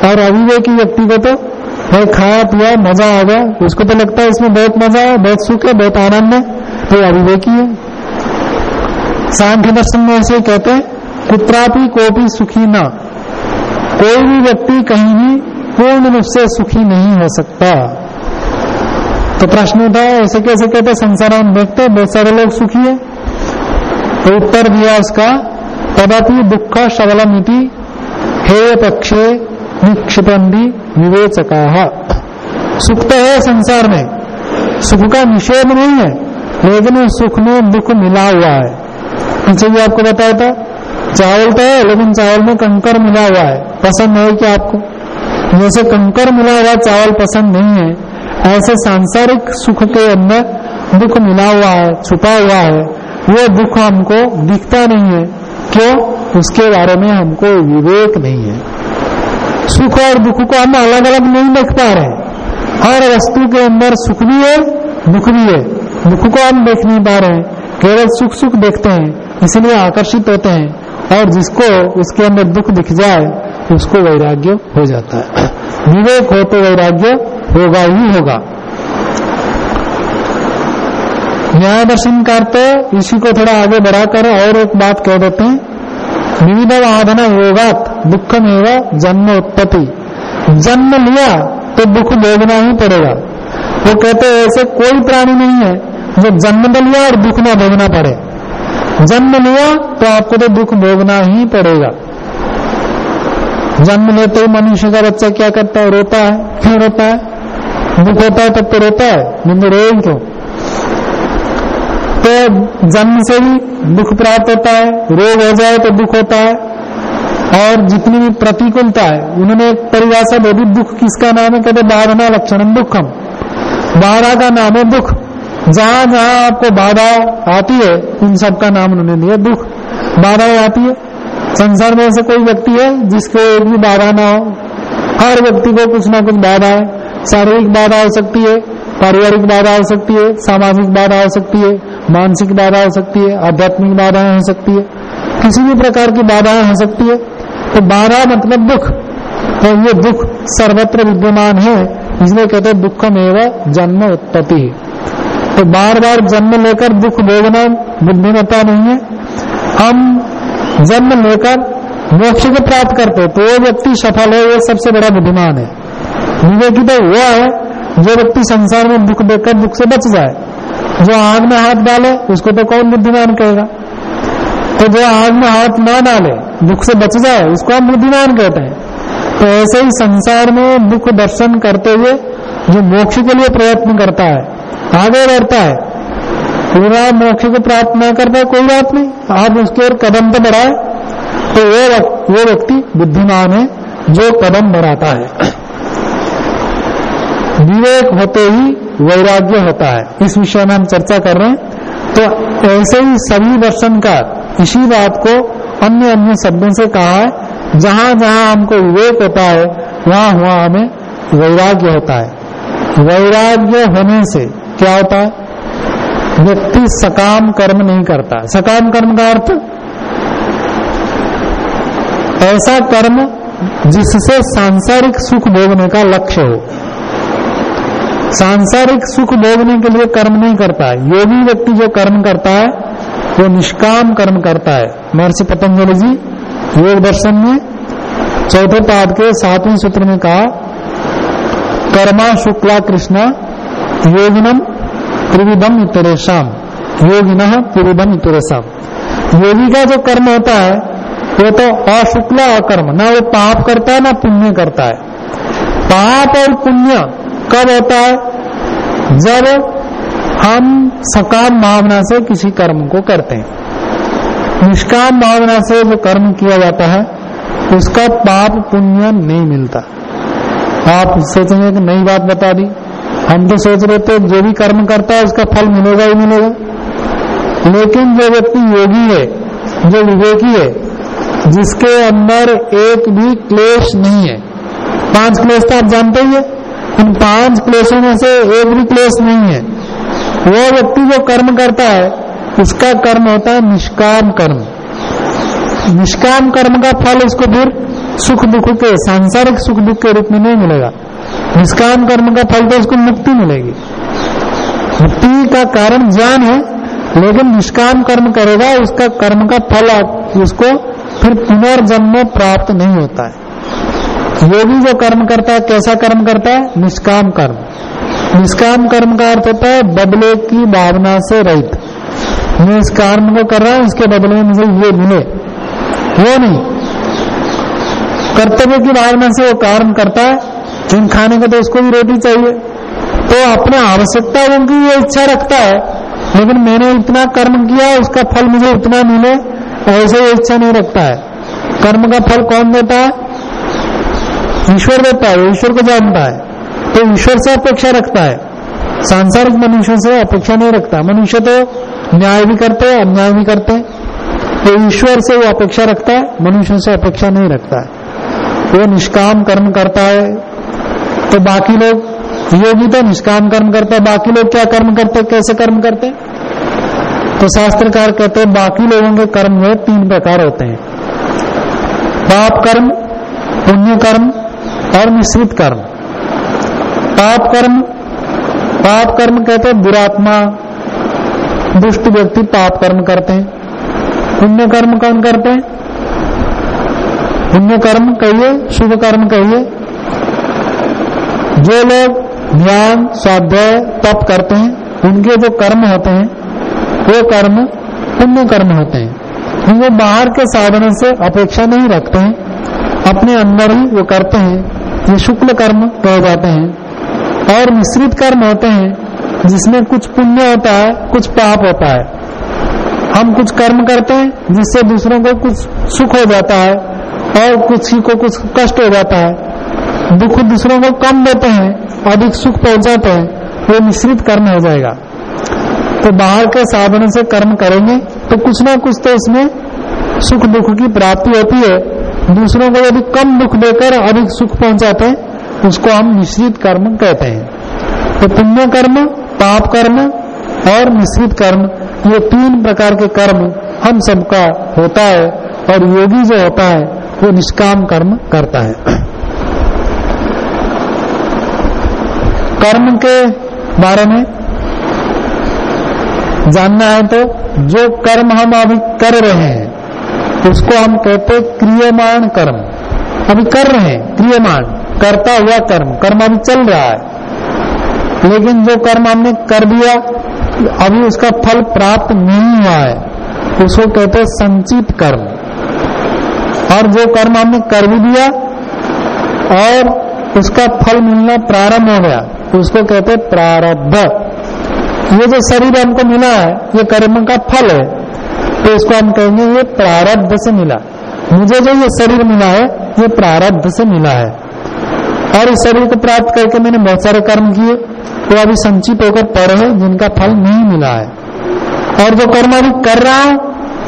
और अविवेकी व्यक्ति को तो भाई, खाया पिया, मज़ा आ गया। उसको तो लगता है इसमें बहुत मज़ा है, बहुत सुख है, बहुत आनंद है। तो अविवेकी है। सांख्य दर्शन में ऐसे कहते हैं, कुत्रापि कोपी सुखी ना। कोई भी व्यक्ति कहीं भी पूर्ण रूप से सुखी नहीं हो सकता। तो प्रश्न उठा है ऐसे कैसे कहते संसार हम देखते बहुत सारे लोग सुखी है। तो उत्तर दिया उसका, तदपि दुख सबलमिति हे पक्षे निक्षिपंदी विवेचका। सुख तो है संसार में, सुख का निषेध नहीं है, लेकिन उस सुख में दुख मिला हुआ है। पीछे भी आपको बताया था, चावल तो है, लेकिन चावल में कंकर मिला हुआ है। पसंद है क्या आपको? जैसे कंकर मिला हुआ चावल पसंद नहीं है। ऐसे सांसारिक सुख के अंदर दुख मिला हुआ है, छुपा हुआ है। वो दुख हमको दिखता नहीं है। क्यों? उसके बारे में हमको विवेक नहीं है। सुख और दुख को हम अलग अलग नहीं देख पा रहे हर वस्तु के अंदर सुख भी है, दुख भी है। दुख को हम देख नहीं पा रहे हैं। केवल सुख सुख देखते हैं, इसलिए आकर्षित होते हैं। और जिसको उसके अंदर दुख दिख जाए उसको वैराग्य हो जाता है। विवेक हो तो वैराग्य होगा ही होगा। न्याय दर्शन करते, इसी को थोड़ा आगे बढ़ाकर और एक बात कह देते हैं। विविध आधना योगात दुखम एवं जन्म उत्पत्ति। जन्म लिया तो दुख भोगना ही पड़ेगा। वो कहते हैं, ऐसे कोई प्राणी नहीं है जो जन्म तो लिया और दुख ना भोगना पड़े। जन्म लिया तो आपको तो दुख भोगना ही पड़ेगा। जन्म लेते ही मनुष्य का बच्चा क्या करता है? रोता है। क्यों रोता है? दुख होता है तब तो रोता है। नहीं रोए क्यों? तो जन्म से ही दुख प्राप्त होता है। रोग हो जाए तो दुख होता है। और जितनी भी प्रतिकूलता है, उन्होंने एक परिभाषा दे दी, दुख किसका नाम है? कहते बाधना लक्षणम दुखम। बाधा का नाम है दुख। जहाँ जहाँ आपको बाधा आती है, उन सबका नाम उन्होंने दिया दुख। बाधाएँ आती है संसार में ऐसे कोई व्यक्ति है जिसको एक भी बाधा ना हो। हर व्यक्ति को कुछ ना कुछ बाधा है। शारीरिक बाधा हो सकती है, पारिवारिक बाधा हो सकती है, सामाजिक बाधा हो सकती है, मानसिक बाधा हो सकती है, आध्यात्मिक बाधाएँ हो सकती है। किसी भी प्रकार की बाधाएँ हो सकती है। तो बाधा मतलब दुख। तो ये दुख सर्वत्र विद्यमान है। इसलिए कहते हैं दुखम एवं जन्म उत्पत्ति। तो बार बार जन्म लेकर दुख भोगना बुद्धिमत्ता नहीं है। हम जन्म लेकर मोक्ष को प्राप्त करते तो वो व्यक्ति सफल है, वो सबसे बड़ा बुद्धिमान है। विवेकी तो वो है, जो व्यक्ति संसार में दुख देकर दुख से बच जाए। जो आग में हाथ डाले, उसको तो कौन बुद्धिमान कहेगा? तो जो आग में हाथ ना डाले, दुख से बच जाए, उसको हम बुद्धिमान कहते हैं। तो ऐसे ही संसार में दुख दर्शन करते हुए जो मोक्ष के लिए प्रयत्न करता है, आगे बढ़ता है पूरा मोक्ष को प्राप्त न कर पाए कोई बात नहीं। आप उसके ओर कदम तो बढ़ाए। तो वो वो व्यक्ति बुद्धिमान है, जो कदम बढ़ाता है। विवेक होते ही वैराग्य होता है। इस विषय में हम चर्चा कर रहे हैं। तो ऐसे ही सभी दर्शनकार इसी बात को अन्य अन्य शब्दों से कहा है जहाँ जहाँ हमको विवेक होता है वहाँ वहाँ हमें वैराग्य होता है। वैराग्य होने से क्या होता है? व्यक्ति सकाम कर्म नहीं करता। सकाम कर्म का अर्थ? ऐसा कर्म जिससे सांसारिक सुख भोगने का लक्ष्य हो। सांसारिक सुख भोगने के लिए कर्म नहीं करता है। योगी व्यक्ति जो कर्म करता है, वो निष्काम कर्म करता है। महर्षि पतंजलि जी, योग दर्शन में चौथे पाद के सातवें सूत्र में कहा, कर्मा शुक्ला कृष्णा योगिनम त्रिविधम इतरेशम योगिन पूर्वम इतरेशम योगी का जो कर्म होता है, वो तो अशुक्ला अकर्म। ना वो पाप करता है, ना पुण्य करता है। पाप और पुण्य कब होता है? जब हम सकाम भावना से किसी कर्म को करते हैं। निष्काम भावना से जो कर्म किया जाता है, उसका पाप पुण्य नहीं मिलता। आप सोचेंगे कि नई बात बता दी। हम तो सोच रहे थे जो भी कर्म करता है, उसका फल मिलेगा ही मिलेगा। लेकिन जो व्यक्ति योगी है, जो विवेकी है, जिसके अंदर एक भी क्लेश नहीं है, पाँच क्लेश तो आप जानते ही है इन पाँच क्लेशों में से एक भी क्लेश नहीं है। वो व्यक्ति जो कर्म करता है, उसका कर्म होता है निष्काम कर्म। निष्काम कर्म का फल उसको फिर सुख दुख के, सांसारिक सुख दुख के रूप में नहीं मिलेगा। निष्काम कर्म का फल तो उसको मुक्ति मिलेगी। मुक्ति का कारण ज्ञान है, लेकिन निष्काम कर्म करेगा, उसका कर्म का फल उसको फिर पुनर्जन्म प्राप्त नहीं होता है। योगी जो कर्म करता है, कैसा कर्म करता है? निष्काम कर्म। निष्काम कर्म का अर्थ होता है, बदले की भावना से रहित। मैं इस कर्म को कर रहा हूँ उसके बदले में मुझे ये मिले। वो नहीं। कर्तव्य की भावना से वो कार्य करता है जिन खाने को तो उसको भी रोटी चाहिए। तो अपने आवश्यकता उनकी ये इच्छा रखता है। लेकिन मैंने इतना कर्म किया, उसका फल मुझे इतना मिले ऐसे इच्छा नहीं रखता है। कर्म का फल कौन देता है? ईश्वर देता है ईश्वर को जानता है। तो ईश्वर से अपेक्षा रखता है। सांसारिक मनुष्य से अपेक्षा नहीं रखता। मनुष्य तो न्याय भी करते हैं, अन्याय भी करते हैं। तो ईश्वर से वो अपेक्षा रखता है, मनुष्य से अपेक्षा नहीं रखता है। वो निष्काम कर्म करता है तो बाकी लोग योगी तो निष्काम कर्म करते हैं, बाकी लोग क्या कर्म करते कैसे कर्म करते तो शास्त्रकार कहते हैं, बाकी लोगों के कर्म में तीन प्रकार होते हैं। पाप कर्म, पुण्य कर्म और मिश्रित कर्म। पाप कर्म पाप कर्म कहते हैं, दुरात्मा, दुष्ट व्यक्ति पाप कर्म करते हैं। पुण्य कर्म कौन करते हैं? पुण्य कर्म कहिए, शुभ कर्म कहिए जो लोग ध्यान स्वाध्याय तप करते हैं, उनके जो कर्म होते हैं, वो कर्म पुण्य कर्म होते हैं। वो बाहर के साधनों से अपेक्षा नहीं रखते हैं। अपने अंदर ही वो करते हैं। ये शुक्ल कर्म कहे जाते हैं। और मिश्रित कर्म होते हैं, जिसमें कुछ पुण्य होता है, कुछ पाप होता है। हम कुछ कर्म करते हैं, जिससे दूसरों को कुछ सुख हो जाता है, और कुछ ही को कुछ कष्ट हो जाता है। दुख दूसरों को कम देते हैं, अधिक सुख पहुंचाते हैं, वो मिश्रित कर्म हो जाएगा। तो बाहर के साधनों से कर्म करेंगे तो कुछ ना कुछ तो उसमें सुख दुख की प्राप्ति होती है। दूसरों को यदि कम दुख देकर अधिक सुख पहुंचाते हैं उसको हम मिश्रित कर्म कहते हैं। तो पुण्य कर्म, पाप कर्म और मिश्रित कर्म, ये तीन प्रकार के कर्म हम सबका होता है और योगी जो होता है, वो निष्काम कर्म करता है। कर्म के बारे में? जानना है तो जो कर्म हम अभी कर रहे हैं, उसको हम कहते क्रियमाण कर्म। अभी कर रहे हैं, क्रियमाण। करता हुआ कर्म। कर्म अभी चल रहा है। लेकिन जो कर्म हमने कर दिया, अभी उसका फल प्राप्त नहीं हुआ है। उसको कहते हैं संचित कर्म। और जो कर्म हमने कर भी दिया, और उसका फल मिलना प्रारंभ हो गया। उसको कहते हैं प्रारब्ध। ये जो शरीर हमको मिला है, ये कर्म का फल है। तो इसको हम कहेंगे ये प्रारब्ध से मिला। मुझे जो ये शरीर मिला है, ये प्रारब्ध से मिला है। और इस शरीर को प्राप्त करके मैंने बहुत सारे कर्म किए, वो अभी संचित होकर पड़े हैं, जिनका फल नहीं मिला है। और जो कर्म अभी कर रहा हूँ,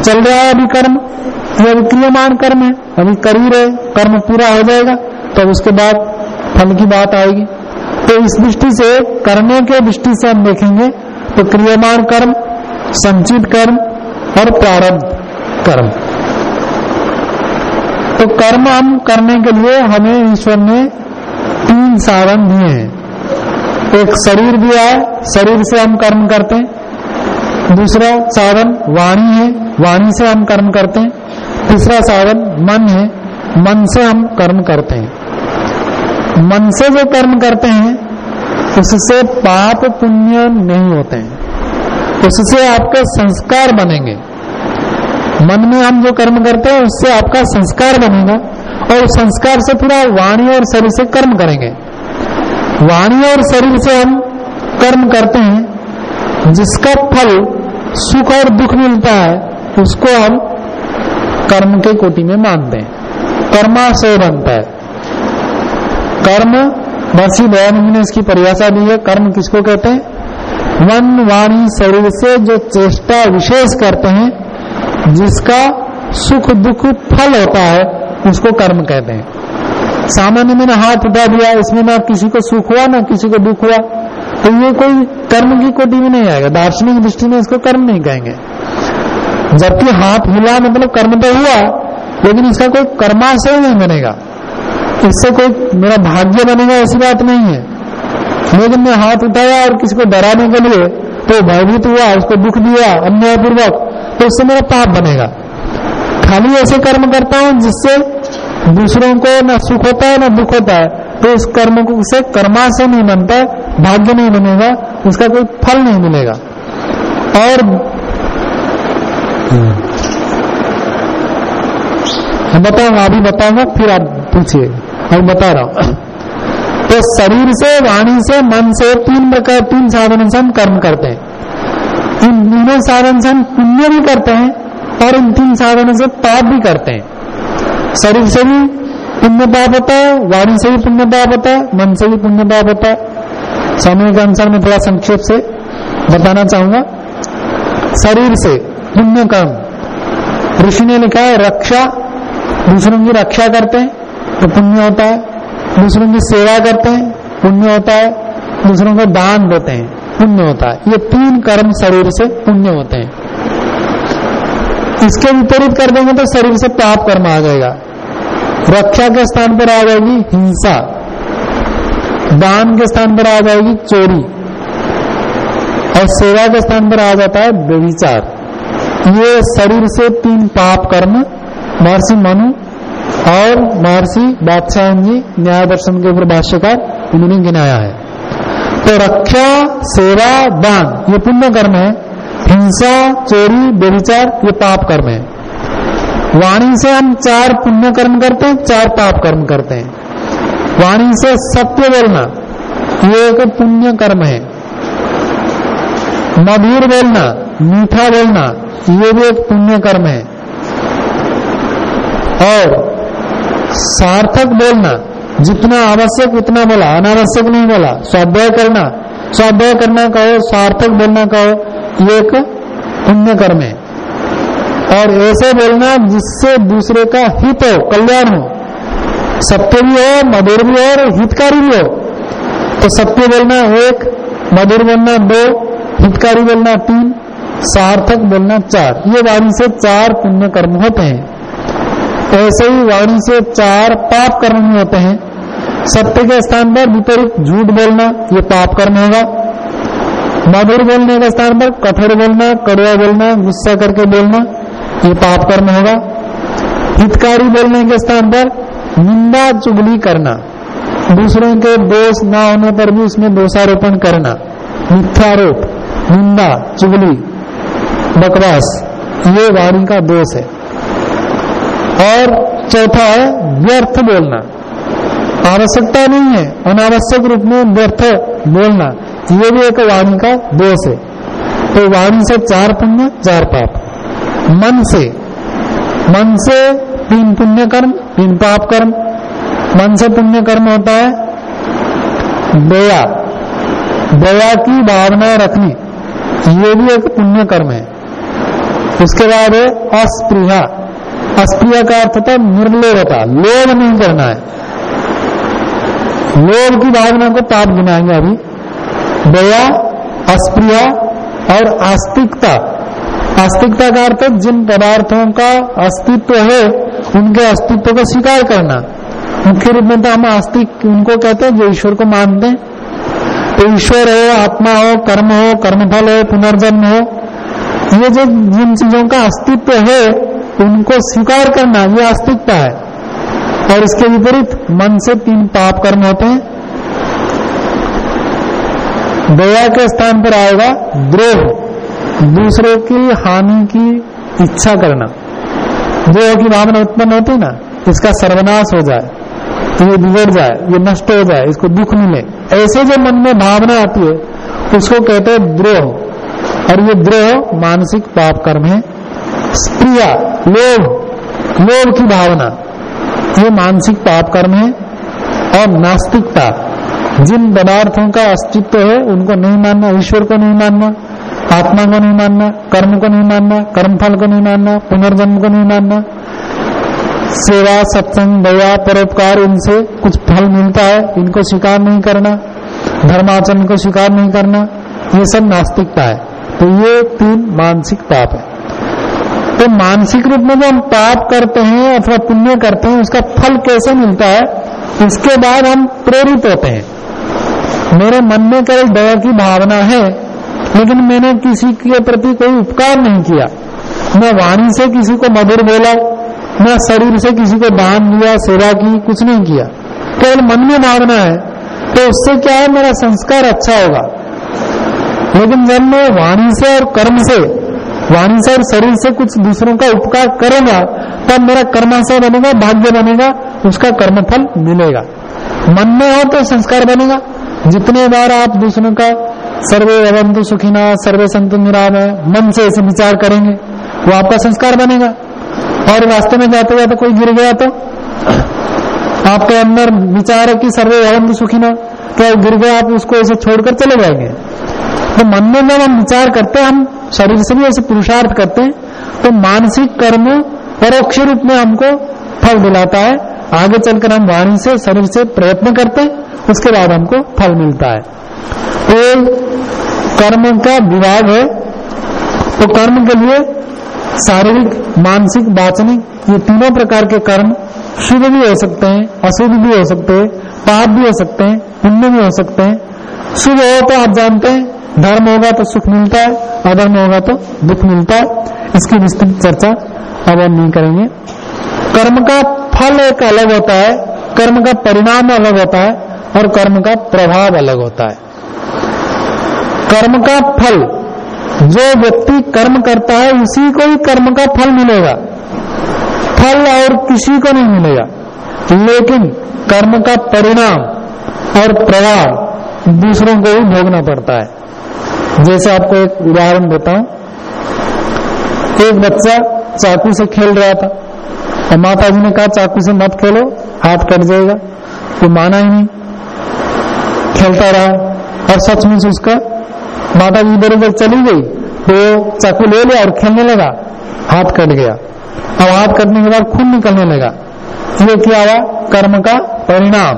चल रहा है अभी कर्म, ये अभी क्रियमान कर्म है। अभी कर ही रहे, कर्म पूरा हो जाएगा तब तो उसके बाद फल की बात आएगी। तो इस दृष्टि से करने के दृष्टि से हम देखेंगे तो क्रियमान कर्म, संचित कर्म और प्रारब्ध कर्म। तो कर्म हम करने के लिए हमें ईश्वर ने तीन साधन दिए हैं। एक शरीर दिया है, शरीर से हम कर्म करते हैं। दूसरा साधन वाणी है, वाणी से हम कर्म करते हैं। तीसरा साधन मन है, मन से हम कर्म करते हैं। मन से जो कर्म करते हैं, उससे पाप पुण्य नहीं होते हैं। उससे आपके संस्कार बनेंगे। मन में हम जो कर्म करते हैं, उससे आपका संस्कार बनेगा और संस्कार से आप वाणी और शरीर से कर्म करेंगे। वाणी और शरीर से हम कर्म करते हैं, जिसका फल सुख और दुख मिलता है, उसको हम कर्म के कोटि में मानते हैं। कर्माशय बनता है। कर्म, महर्षि दयानंद ने इसकी परिभाषा दी है। कर्म किसको कहते हैं? मन, वाणी, शरीर से जो चेष्टा विशेष करते हैं, जिसका सुख, दुख, फल होता है, उसको कर्म कहते हैं। सामान्य मैंने हाथ उठा दिया, इसमें ना किसी को सुख हुआ, ना किसी को दुख हुआ तो ये कोई कर्म की कोटि में नहीं आएगा। दार्शनिक दृष्टि में इसको कर्म नहीं कहेंगे। जबकि हाथ हिला मतलब कर्म तो हुआ, लेकिन इसका कोई कर्माशय नहीं बनेगा। इससे कोई मेरा भाग्य बनेगा, ऐसी बात नहीं है। लेकिन मैं हाथ उठाया और किसी को डराने के लिए तो भयभीत हुआ, उसको दुख दिया, अन्यायपूर्वक तो उससे मेरा पाप बनेगा। खाली ऐसे कर्म करता हूँ जिससे दूसरों को न सुख होता है, न दुख होता है। तो उस कर्म को, उसे कर्मा से नहीं बनता, भाग्य नहीं बनेगा, उसका कोई फल नहीं मिलेगा। और बताऊँगा, अभी बताऊँगा, फिर आप पूछिए। मैं बता रहा हूँ। तो शरीर से, वाणी से, मन से तीन प्रकार, तीन साधन से हम कर्म करते हैं। इन तीनों साधन से हम पुण्य भी करते हैं और इन तीन साधनों से पाप भी करते हैं। शरीर से भी पुण्य पाप होता है, वाणी से भी पुण्य पाप होता है, मन से भी पुण्य पाप होता है। समय के अनुसार मैं थोड़ा संक्षेप से बताना चाहूँगा। शरीर से पुण्य कर्म। ऋषि ने लिखा है, रक्षा। दूसरों की रक्षा करते हैं। तो पुण्य होता है, दूसरों की सेवा करते हैं, पुण्य होता है, दूसरों को दान देते हैं, पुण्य होता है। ये तीन कर्म शरीर से पुण्य होते हैं। इसके विपरीत कर देंगे तो शरीर से पाप कर्म आ जाएगा। रक्षा के स्थान पर आ जाएगी हिंसा। दान के स्थान पर आ जाएगी चोरी। और सेवा के स्थान पर आ जाता है व्यविचार ये शरीर से तीन पाप कर्म, महर्षि मनु और महर्षि बादशाह जी न्याय दर्शन के ऊपर भाष्यकार उन्होंने गिनाया है। तो रक्षा, सेवा, दान, ये पुण्य कर्म है। हिंसा, चोरी बेविचार ये पाप कर्म है। वाणी से हम चार पुण्य कर्म करते हैं, चार पाप कर्म करते हैं। वाणी से सत्य बोलना, ये एक पुण्य कर्म है। मधुर बोलना, मीठा बोलना, ये भी एक पुण्य कर्म है। और सार्थक बोलना, जितना आवश्यक उतना बोला, अनावश्यक नहीं बोला, स्वाध्याय करना स्वाध्याय करना कहो, सार्थक बोलना कहो, ये एक पुण्य कर्म है। और ऐसे बोलना जिससे दूसरे का हित हो, कल्याण हो। सत्य भी हो, मधुर भी हो और हितकारी भी हो। तो सत्य बोलना एक, मधुर बोलना दो, हितकारी बोलना तीन, सार्थक बोलना चार। ये वाणी से चार पुण्य कर्म होते हैं। ऐसे ही वाणी से चार पाप कर्म होते हैं। सत्य के स्थान पर विपरीत झूठ बोलना, ये पाप कर्म होगा। मधुर बोलने के स्थान पर कठोर बोलना, कड़वा बोलना, गुस्सा करके बोलना, ये पाप कर्म होगा। हितकारी बोलने के स्थान पर निंदा, चुगली करना। दूसरों के दोष ना होने पर भी उसमें दोषारोपण करना। मिथ्यारोप, निंदा, चुगली, बकवास, ये वाणी का दोष है। और चौथा है व्यर्थ बोलना। आवश्यकता नहीं है, अनावश्यक रूप में व्यर्थ बोलना। ये भी एक वाणी का दोष है। तो वाणी से चार पुण्य, चार पाप। मन से। मन से तीन पुण्य कर्म, तीन पाप कर्म। मन से पुण्य कर्म होता है दया। दया की भावना रखनी, ये भी एक पुण्य कर्म है। उसके बाद है अस्प्रिया अस्प्रिया का अर्थ है निर्लोभता लोभ नहीं करना है। लोभ की भावना को पाप गिनाएँगे अभी। दया, अस्प्रिया और आस्तिकता। आस्तिकता का अर्थ जिन पदार्थों का अस्तित्व है, उनके अस्तित्व को स्वीकार करना। मुख्य रूप में तो हम आस्तिक उनको कहते हैं जो ईश्वर को मानते हैं। तो ईश्वर हो, आत्मा हो, कर्म हो, कर्मफल हो, पुनर्जन्म हो, ये जो जिन चीज़ों का अस्तित्व है उनको स्वीकार करना, ये आस्तिकता है। और इसके विपरीत, मन से तीन पाप कर्म होते हैं। दया के स्थान पर आएगा द्रोह, दूसरों की हानि की इच्छा करना। देह की भावना उत्पन्न होती ना, इसका सर्वनाश हो जाए, ये बिगड़ जाए, ये नष्ट हो जाए, इसको दुख मिले। ऐसे जो मन में भावना आती है, उसको कहते हैं द्रोह। और ये द्रोह मानसिक पाप कर्म है। प्रिया लोभ लोभ की भावना। ये मानसिक पाप कर्म है और नास्तिकता। जिन पदार्थों का अस्तित्व है, उनको नहीं मानना, ईश्वर को नहीं मानना, आत्मा को नहीं मानना, कर्म को नहीं मानना, कर्मफल को नहीं मानना, पुनर्जन्म को नहीं मानना। सेवा, सत्संग, दया, परोपकार, इनसे कुछ फल मिलता है, इनको स्वीकार नहीं करना, धर्माचरण को स्वीकार नहीं करना, ये सब नास्तिकता है। तो ये तीन मानसिक पाप है। तो मानसिक रूप में जो हम पाप करते हैं अथवा पुण्य करते हैं, उसका फल कैसे मिलता है, इसके बाद हम प्रेरित होते हैं। मेरे मन में केवल दया की भावना है, लेकिन मैंने किसी के प्रति कोई उपकार नहीं किया। मैं वाणी से किसी को मधुर बोला मैं शरीर से किसी को दान दिया, सेवा की, कुछ नहीं किया। केवल तो मन में भावना है तो उससे क्या है, मेरा संस्कार अच्छा होगा। लेकिन जब मैं वाणी से और कर्म से वाणी से और शरीर से कुछ दूसरों का उपकार करूँगा, तब मेरा कर्माशय बनेगा, भाग्य बनेगा, उसका कर्मफल मिलेगा। मन में हो तो संस्कार बनेगा। जितने बार आप दूसरों का सर्वे अवंतु सुखिना, सर्वे संतु निराम मन से ऐसे विचार करेंगे वो आपका संस्कार बनेगा। और रास्ते में जाते जाते कोई गिर गया तो? आपके अंदर विचार है कि सर्वे अवंतु सुखिना, क्या गिर गया आप उसको ऐसे छोड़कर चले जाएँगे? तो मन में जब हम विचार करते हैं, हम शरीर से भी ऐसे पुरुषार्थ करते हैं तो मानसिक कर्म परोक्ष रूप में हमको फल दिलाता है। आगे चलकर हम वाणी से, शरीर से प्रयत्न करते हैं, उसके बाद हमको फल मिलता है। तो कर्म का विभाग है। तो कर्म के लिए शारीरिक, मानसिक, वाचनिक, ये तीनों प्रकार के कर्म शुभ भी हो सकते हैं, अशुभ भी हो सकते हैं, पाप भी हो सकते हैं, पुण्य भी हो सकते हैं। शुभ हो तो आप जानते हैं धर्म होगा तो सुख मिलता है, अधर्म होगा तो दुख मिलता है। इसकी विस्तृत चर्चा अब हम नहीं करेंगे। कर्म का फल एक अलग होता है, कर्म का परिणाम अलग होता है और कर्म का प्रभाव अलग होता है। कर्म का फल, जो व्यक्ति कर्म करता है, उसी को ही कर्म का फल मिलेगा। फल और किसी को नहीं मिलेगा। लेकिन कर्म का परिणाम और प्रभाव दूसरों को ही भोगना पड़ता है। जैसे आपको एक उदाहरण देता हूँ एक बच्चा चाकू से खेल रहा था। और माता जी ने कहा, चाकू से मत खेलो, हाथ कट जाएगा। तो माना ही नहीं। खेलता रहा। और सचमुच उसका माता जी बरोबर चली गई। तो चाकू ले लिया और खेलने लगा। हाथ कट गया। अब हाथ कटने के बाद खून निकलने लगा। ये क्या हुआ कर्म का परिणाम।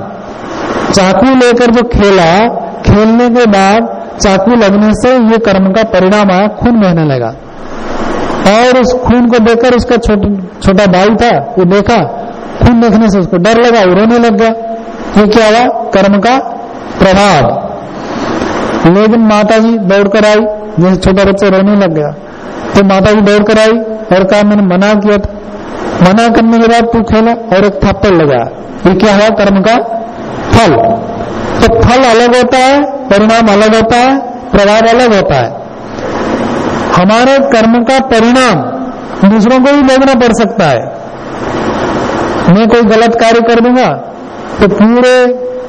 चाकू लेकर जो खेला, खेलने के बाद चाकू लगने से ये कर्म का परिणाम आया, खून बहने लगा। और उस खून को देखकर उसका छोटा भाई था, वो देखा, खून देखने से उसको डर लगा रोने लग गया। ये क्या हुआ? कर्म का प्रभाव। लेकिन माता जी दौड़कर आई, जैसे छोटा बच्चा रोने लग गया। तो माता जी दौड़कर आई और कहा, मैंने मना किया था। मना करने के बाद तू खेला और एक थप्पड़ लगा ये क्या हुआ? कर्म का फल। तो फल अलग होता है, परिणाम अलग होता है, प्रभाव अलग होता है। हमारे कर्म का परिणाम दूसरों को भी भोगना पड़ सकता है। मैं कोई गलत कार्य कर दूँगा तो पूरे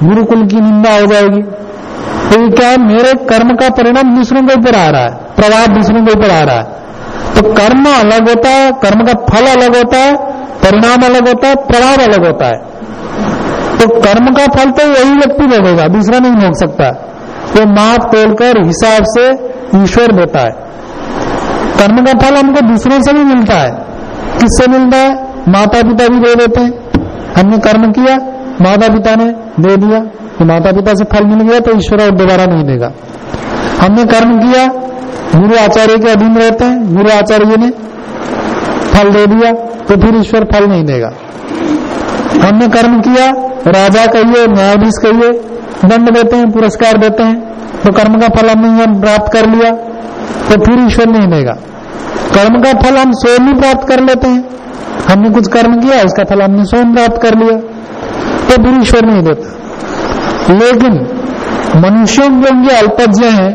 गुरुकुल की निंदा हो जाएगी। तो ये क्या मेरे कर्म का परिणाम दूसरों के ऊपर आ रहा है, प्रभाव दूसरों के ऊपर आ रहा है। तो कर्म अलग होता है, कर्म का फल अलग होता है, परिणाम अलग होता है, प्रभाव अलग होता है। तो कर्म का फल तो वही व्यक्ति भोगेगा, दूसरा नहीं भोग सकता। वो माप तोड़कर हिसाब से ईश्वर देता है। कर्म का फल हमको दूसरों से भी मिलता है। किससे मिलता है? माता पिता भी दे देते हैं। हमने कर्म किया माता पिता ने दे दिया। तो माता पिता से फल मिल गया तो ईश्वर और दोबारा नहीं देगा। हमने कर्म किया, गुरु आचार्य के अधीन रहते हैं, गुरु आचार्य ने फल दे दिया तो फिर ईश्वर फल नहीं देगा। हमने कर्म किया राजा कहिए, न्यायाधीश कहिए, दंड देते हैं, पुरस्कार देते हैं तो कर्म का फल हमने प्राप्त कर लिया तो फिर ईश्वर नहीं देगा। कर्म का फल हम स्वयं ही प्राप्त कर लेते हैं। हमने कुछ कर्म किया उसका फल हमने स्वयं प्राप्त कर लिया तो फिर ईश्वर नहीं देता। लेकिन मनुष्यों के लिए अल्पज्ञ है,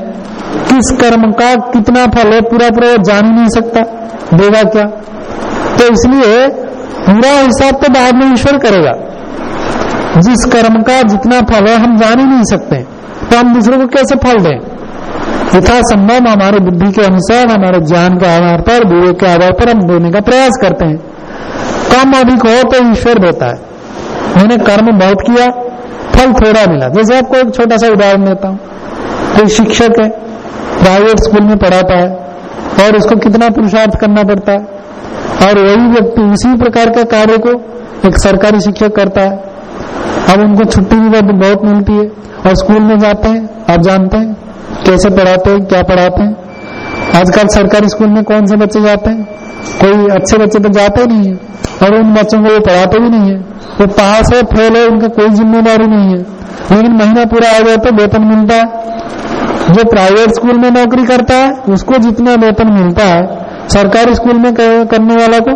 किस कर्म का कितना फल है, पूरा पूरा जान ही नहीं सकता, देगा क्या? तो इसलिए पूरा हिसाब तो बाद में ईश्वर करेगा। जिस कर्म का जितना फल है हम जान ही नहीं सकते तो हम दूसरों को कैसे फल दें? यथा संभव हमारे बुद्धि के अनुसार, हमारे ज्ञान के आधार पर, विवेक के आधार पर हम देने का प्रयास करते हैं। कम अधिक हो तो ईश्वर देता है। मैंने कर्म बहुत किया, फल थोड़ा मिला। जैसे आपको एक छोटा सा उदाहरण देता हूँ। कोई शिक्षक है प्राइवेट स्कूल में पढ़ाता है, और उसको कितना पुरुषार्थ करना पड़ता है? और वही व्यक्ति उसी प्रकार के कार्य को एक सरकारी शिक्षक करता है। अब उनको छुट्टी भी बहुत मिलती है। और स्कूल में जाते हैं, आप जानते हैं, कैसे पढ़ाते हैं, क्या पढ़ाते हैं। आजकल सरकारी स्कूल में कौन से बच्चे जाते हैं? कोई अच्छे बच्चे तो जाते नहीं है। और उन बच्चों को वो पढ़ाते भी नहीं है। वो पास है, फेल है, उनका कोई ज़िम्मेदारी नहीं है। लेकिन महीना पूरा आ जाए तो वेतन मिलता है। जो प्राइवेट स्कूल में नौकरी करता है, उसको जितना वेतन मिलता है, सरकारी स्कूल में करने वाला को,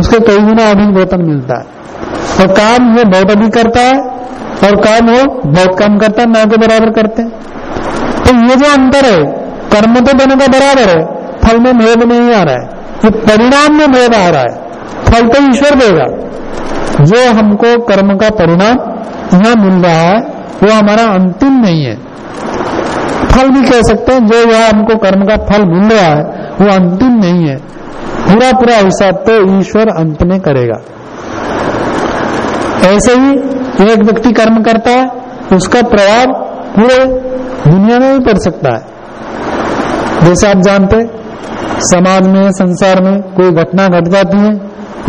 उसको कई गुना अधिक वेतन मिलता है। और काम वो बहुत अधिक करता है, और काम वो बहुत कम करता है, नौ के बराबर करते हैं। तो ये जो अंतर है, कर्म तो दोनों का बराबर है, फल में भेद नहीं आ रहा है। ये परिणाम में भेद आ रहा है, फल तो ईश्वर देगा। जो हमको कर्म का परिणाम यहाँ मिल रहा है, वो हमारा अंतिम नहीं है। फल भी कह सकते हैं, जो यहाँ हमको कर्म का फल मिल रहा है, वो अंतिम नहीं है। पूरा पूरा हिसाब तो ईश्वर अंत में करेगा। ऐसे ही एक व्यक्ति कर्म करता है, उसका प्रभाव पूरे दुनिया में भी पड़ सकता है। जैसे आप जानते समाज में, संसार में कोई घटना घट जाती है,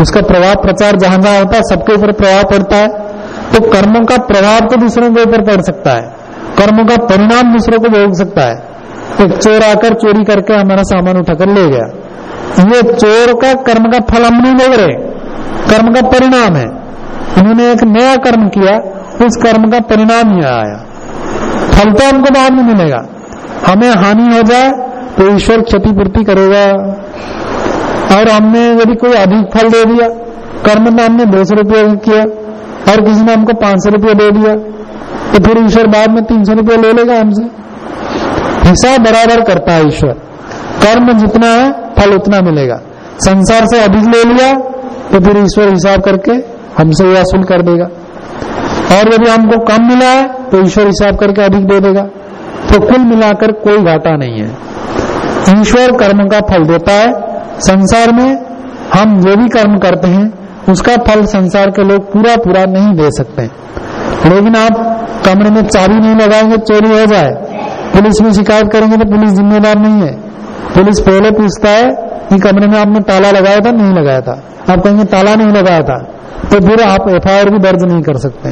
उसका प्रभाव प्रचार जहाँ जहाँ होता है, सबके ऊपर प्रभाव पड़ता है तो कर्मों का प्रभाव तो दूसरों के ऊपर पड़ सकता है। कर्मों का परिणाम दूसरों को भोग सकता है। एक चोर आकर चोरी करके हमारा सामान उठाकर ले गया। ये चोर का कर्म का फल हम नहीं भोग रहे, कर्म का परिणाम है। उन्होंने एक नया कर्म किया, उस कर्म का परिणाम यह आया। फल तो हमको बाद में मिलेगा। हमें हानि हो जाए तो ईश्वर क्षतिपूर्ति करेगा। और हमने यदि कोई अधिक फल दे दिया, कर्म में हमने दो सौ रुपये किया, और किसी ने हमको पाँच सौ रुपये दे दिया तो फिर ईश्वर बाद में तीन सौ रुपये ले लेगा हमसे। हिसाब बराबर करता है ईश्वर। कर्म जितना है, फल उतना मिलेगा। संसार से अधिक ले लिया तो फिर ईश्वर हिसाब करके हमसे वसूल कर देगा। और यदि हमको कम मिला है तो ईश्वर हिसाब करके अधिक दे देगा। तो कुल मिलाकर कोई घाटा नहीं है। ईश्वर कर्म का फल देता है। संसार में हम जो भी कर्म करते हैं, उसका फल संसार के लोग पूरा पूरा नहीं दे सकते। लेकिन आप कमरे में चाबी नहीं लगाएँगे, चोरी हो जाए। पुलिस में शिकायत करेंगे तो पुलिस जिम्मेदार नहीं है। पुलिस पहले पूछता है कि कमरे में आपने ताला लगाया था, नहीं लगाया था? आप कहेंगे, ताला नहीं लगाया था। तो फिर आप एफआईआर भी दर्ज नहीं कर सकते।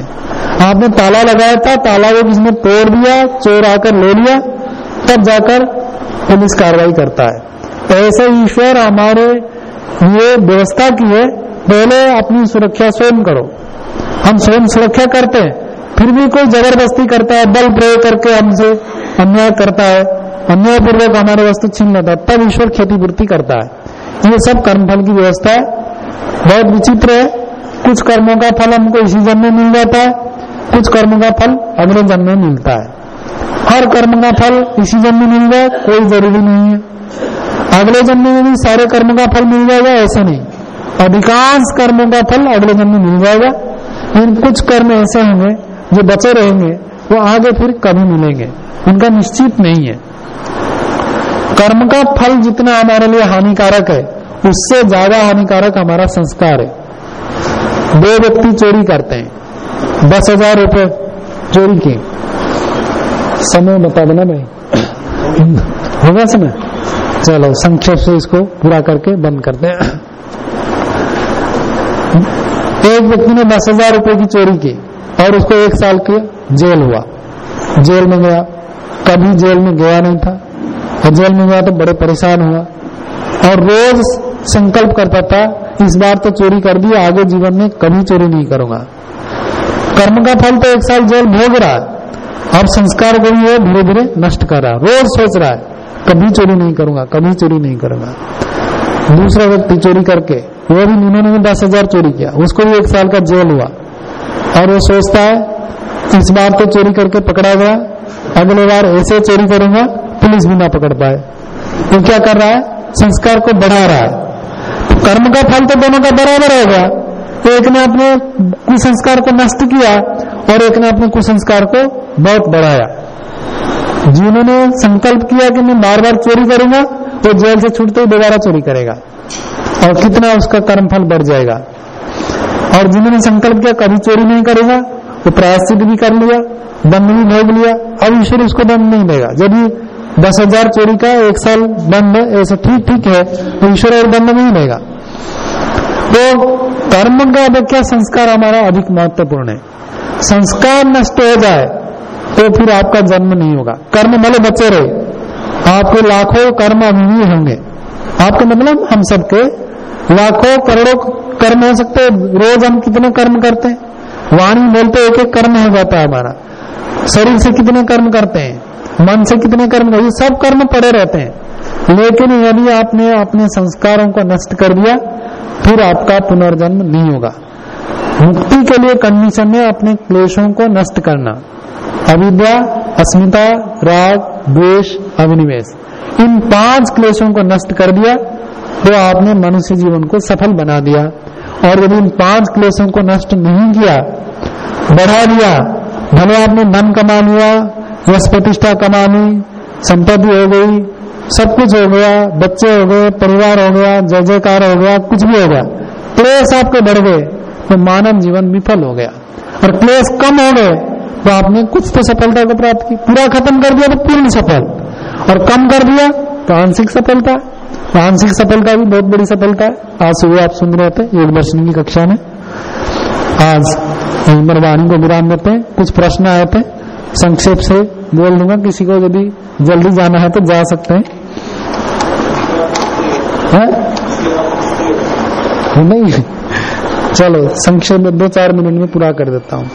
आपने ताला लगाया था, ताला को किसने तोड़ दिया, चोर आकर ले लिया, तब जाकर पुलिस कार्रवाई करता है। ऐसे ईश्वर हमारे ये व्यवस्था की है, पहले अपनी सुरक्षा स्वयं करो। हम स्वयं सुरक्षा करते हैं, फिर भी कोई ज़बरदस्ती करता है, बल प्रयोग करके हमसे अन्याय करता है अन्याय पूर्वक हमारे वस्तु छीन लेता है, तब ईश्वर क्षतिपूर्ति करता है। ये सब कर्मफल की व्यवस्था है। बहुत विचित्र है। कुछ कर्मों का फल हमको इसी जन्म में मिल जाता है, कुछ कर्म का फल अगले जन्म में मिलता है। हर कर्म का फल इसी जन्म में मिल जाए, कोई ज़रूरी नहीं है। अगले जन्म में भी सारे कर्म का फल मिल जाएगा, ऐसा नहीं। अधिकांश कर्मों का फल अगले जन्म में मिल जाएगा। लेकिन कुछ कर्म ऐसे होंगे, जो बचे रहेंगे, वो आगे फिर कभी मिलेंगे। उनका निश्चित नहीं है। कर्म का फल जितना हमारे लिए हानिकारक है, उससे ज़्यादा हानिकारक हमारा संस्कार है। दो व्यक्ति चोरी करते हैं। दस हज़ार रुपये चोरी की। समय बता देना भाई। होगा समय? चलो, संक्षेप से इसको पूरा करके बंद करते हैं। एक व्यक्ति ने दस हज़ार रुपये की चोरी की और उसको एक साल के जेल हुआ। जेल में गया। कभी जेल में गया नहीं था। और जेल में गया तो बड़े परेशान हुआ। और रोज संकल्प करता था इस बार तो चोरी कर दी आगे जीवन में कभी चोरी नहीं करूँगा। कर्म का फल तो एक साल जेल भोग रहा है। अब संस्कार को भी धीरे धीरे नष्ट कर रहा है। रोज सोच रहा है, कभी चोरी नहीं करूँगा, कभी चोरी नहीं करूँगा। दूसरा व्यक्ति चोरी करके, वो भी उन्होंने दस हज़ार चोरी किया, उसको भी एक साल का जेल हुआ। और वो सोचता है, इस बार तो चोरी करके पकड़ा गया, अगले बार ऐसे चोरी करूँगा, पुलिस भी ना पकड़ पाए। तो क्या कर रहा है, संस्कार को बढ़ा रहा है। कर्म का फल तो दोनों का बराबर होगा। एक ने अपने कुसंस्कार को नष्ट किया और एक ने अपने कुसंस्कार को बहुत बढ़ाया। जिन्होंने संकल्प किया कि मैं बार बार चोरी करूँगा, वो जेल से छूटते ही दोबारा चोरी करेगा। और कितना उसका कर्म फल बढ़ जाएगा। और जिन्होंने संकल्प किया कभी चोरी नहीं करेगा, वो प्रायश्चित भी कर लिया दंड भी भोग लिया। अब ईश्वर उसको दंड नहीं देगा। यदि दस हज़ार चोरी का, एक साल दंड ऐसे ठीक ठीक है तो ईश्वर और दंड नहीं देगा। तो कर्म का क्या संस्कार हमारा अधिक महत्वपूर्ण है? संस्कार नष्ट हो जाए तो फिर आपका जन्म नहीं होगा। कर्म भले बचे रहे। आपके लाखों कर्म अभी होंगे। आपके मतलब हम सबके लाखों करोड़ों कर्म हो सकते रोज हम कितने कर्म करते हैं? वाणी बोलते एक एक कर्म हो जाता है हमारा। शरीर से कितने कर्म करते हैं? मन से कितने कर्म करते सब कर्म पड़े रहते हैं। लेकिन यदि आपने अपने संस्कारों को नष्ट कर दिया फिर आपका पुनर्जन्म नहीं होगा। मुक्ति के लिए कंडीशन है अपने क्लेशों को नष्ट करना। अविद्या, अस्मिता, राग, द्वेष अभिनिवेश इन पाँच क्लेशों को नष्ट कर दिया तो आपने मनुष्य जीवन को सफल बना दिया। और यदि इन पाँच क्लेशों को नष्ट नहीं किया, बढ़ा दिया, भले आपने धन कमा लिया यश प्रतिष्ठा कमा ली, संपत्ति हो गई सब कुछ हो गया, बच्चे हो गए, परिवार हो गया जय जयकार हो गया, कुछ भी हो गया। क्लेश आपके बढ़ गए तो मानव जीवन विफल हो गया। और क्लेश कम हो गए तो आपने कुछ तो सफलता को प्राप्त की। पूरा खत्म कर दिया तो पूर्ण सफल। और कम कर दिया तो आंशिक सफलता। आंशिक सफलता भी बहुत बड़ी सफलता है। आज सुबह आप सुन रहे थे, एक दर्शन की कक्षा में। आज वाणी को विराम देते हैं। कुछ प्रश्न आए थे, संक्षेप से बोल दूँगा, किसी को यदि जल्दी जाना है तो जा सकते हैं। है? नहीं। चलो, संक्षेप में दो चार मिनट में पूरा कर देता हूँ।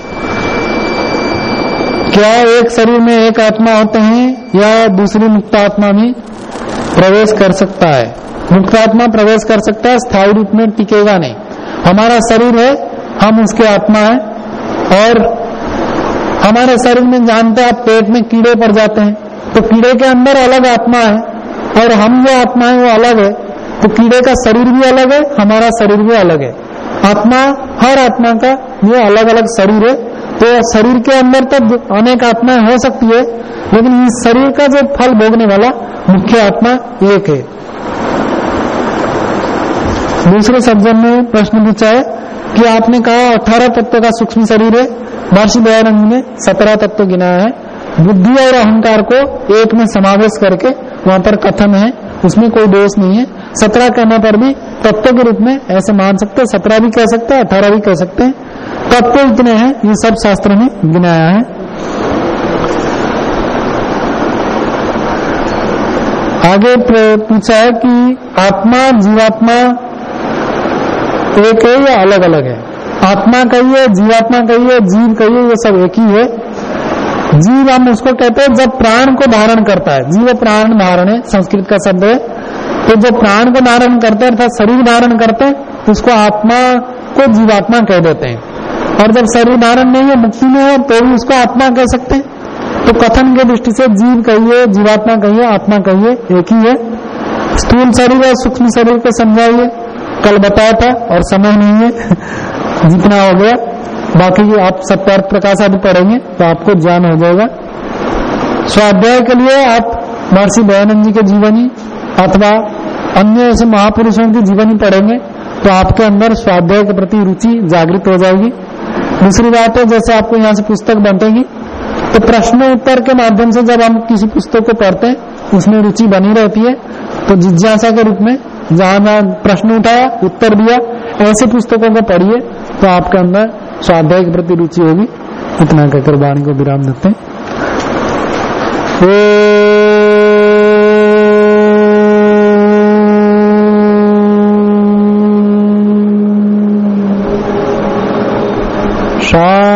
क्या एक शरीर में एक आत्मा होते हैं या दूसरी मुक्त आत्मा में प्रवेश कर सकता है? मुक्त आत्मा प्रवेश कर सकता है, स्थायी रूप में टिकेगा नहीं। हमारा शरीर है, हम उसके आत्मा है और हमारे शरीर में जानते हैं आप पेट में कीड़े पड़ जाते हैं। तो कीड़े के अंदर अलग आत्मा है, और हम जो आत्मा है वो अलग है। तो कीड़े का शरीर भी अलग है, हमारा शरीर भी अलग है। आत्मा, हर आत्मा का ये अलग अलग शरीर है। तो शरीर के अंदर तो अनेक आत्माएँ हो सकती है, लेकिन इस शरीर का जो फल भोगने वाला मुख्य आत्मा एक है। दूसरे सज्जन ने प्रश्न पूछा है कि आपने कहा अठारह तत्व का सूक्ष्म शरीर है। महर्षि दयानंद ने सत्रह तत्व गिनाया है। बुद्धि और अहंकार को एक में समावेश करके वहाँ पर कथन है, उसमें कोई दोष नहीं है। सत्रह कहने पर भी तत्व के रूप में ऐसे मान सकते हैं, सत्रह भी कह सकते हैं, अठारह भी कह सकते हैं। तत्व इतने हैं, ये सब शास्त्र में गिनाया है। आगे पूछा है कि आत्मा, जीवात्मा एक है या अलग अलग है? आत्मा कहिए, जीवात्मा कहिए, जीव कहिए, ये सब एक ही है। जीव हम उसको कहते हैं जब प्राण को धारण करता है। जीव प्राण धारण है, संस्कृत का शब्द है। तो जो प्राण को धारण करते हैं अर्थात शरीर धारण करते हैं तो उसको आत्मा को जीवात्मा कह देते हैं। और जब शरीर धारण नहीं है, मुक्ति में है तो भी उसको आत्मा कह सकते हैं। तो कथन के दृष्टि से जीव कहिए, जीवात्मा कहिए, आत्मा कहिए, एक ही है। स्थूल शरीर और सूक्ष्म शरीर को समझाइए। कल बताया था और समय नहीं है। जितना हो गया। बाकी आप सब अर्थ प्रकाश आदि पढ़ेंगे तो आपको ज्ञान हो जाएगा। स्वाध्याय के लिए आप महर्षि दयानंद जी के जीवनी अथवा अन्य ऐसे महापुरुषों की जीवनी पढ़ेंगे तो आपके अंदर स्वाध्याय के प्रति रुचि जागृत हो जाएगी। दूसरी बात है, जैसे आपको यहाँ से पुस्तक बंटेगी तो प्रश्न उत्तर के माध्यम से जब हम किसी पुस्तक को पढ़ते हैं, उसमें रुचि बनी रहती है तो जिज्ञासा के रूप में जहाँ प्रश्न उठाया, उत्तर दिया, ऐसे पुस्तकों को पढ़िए तो आपके अंदर स्वाध्याय के प्रति रुचि होगी। इतना कहकर वाणी को विराम देते हैं। शांति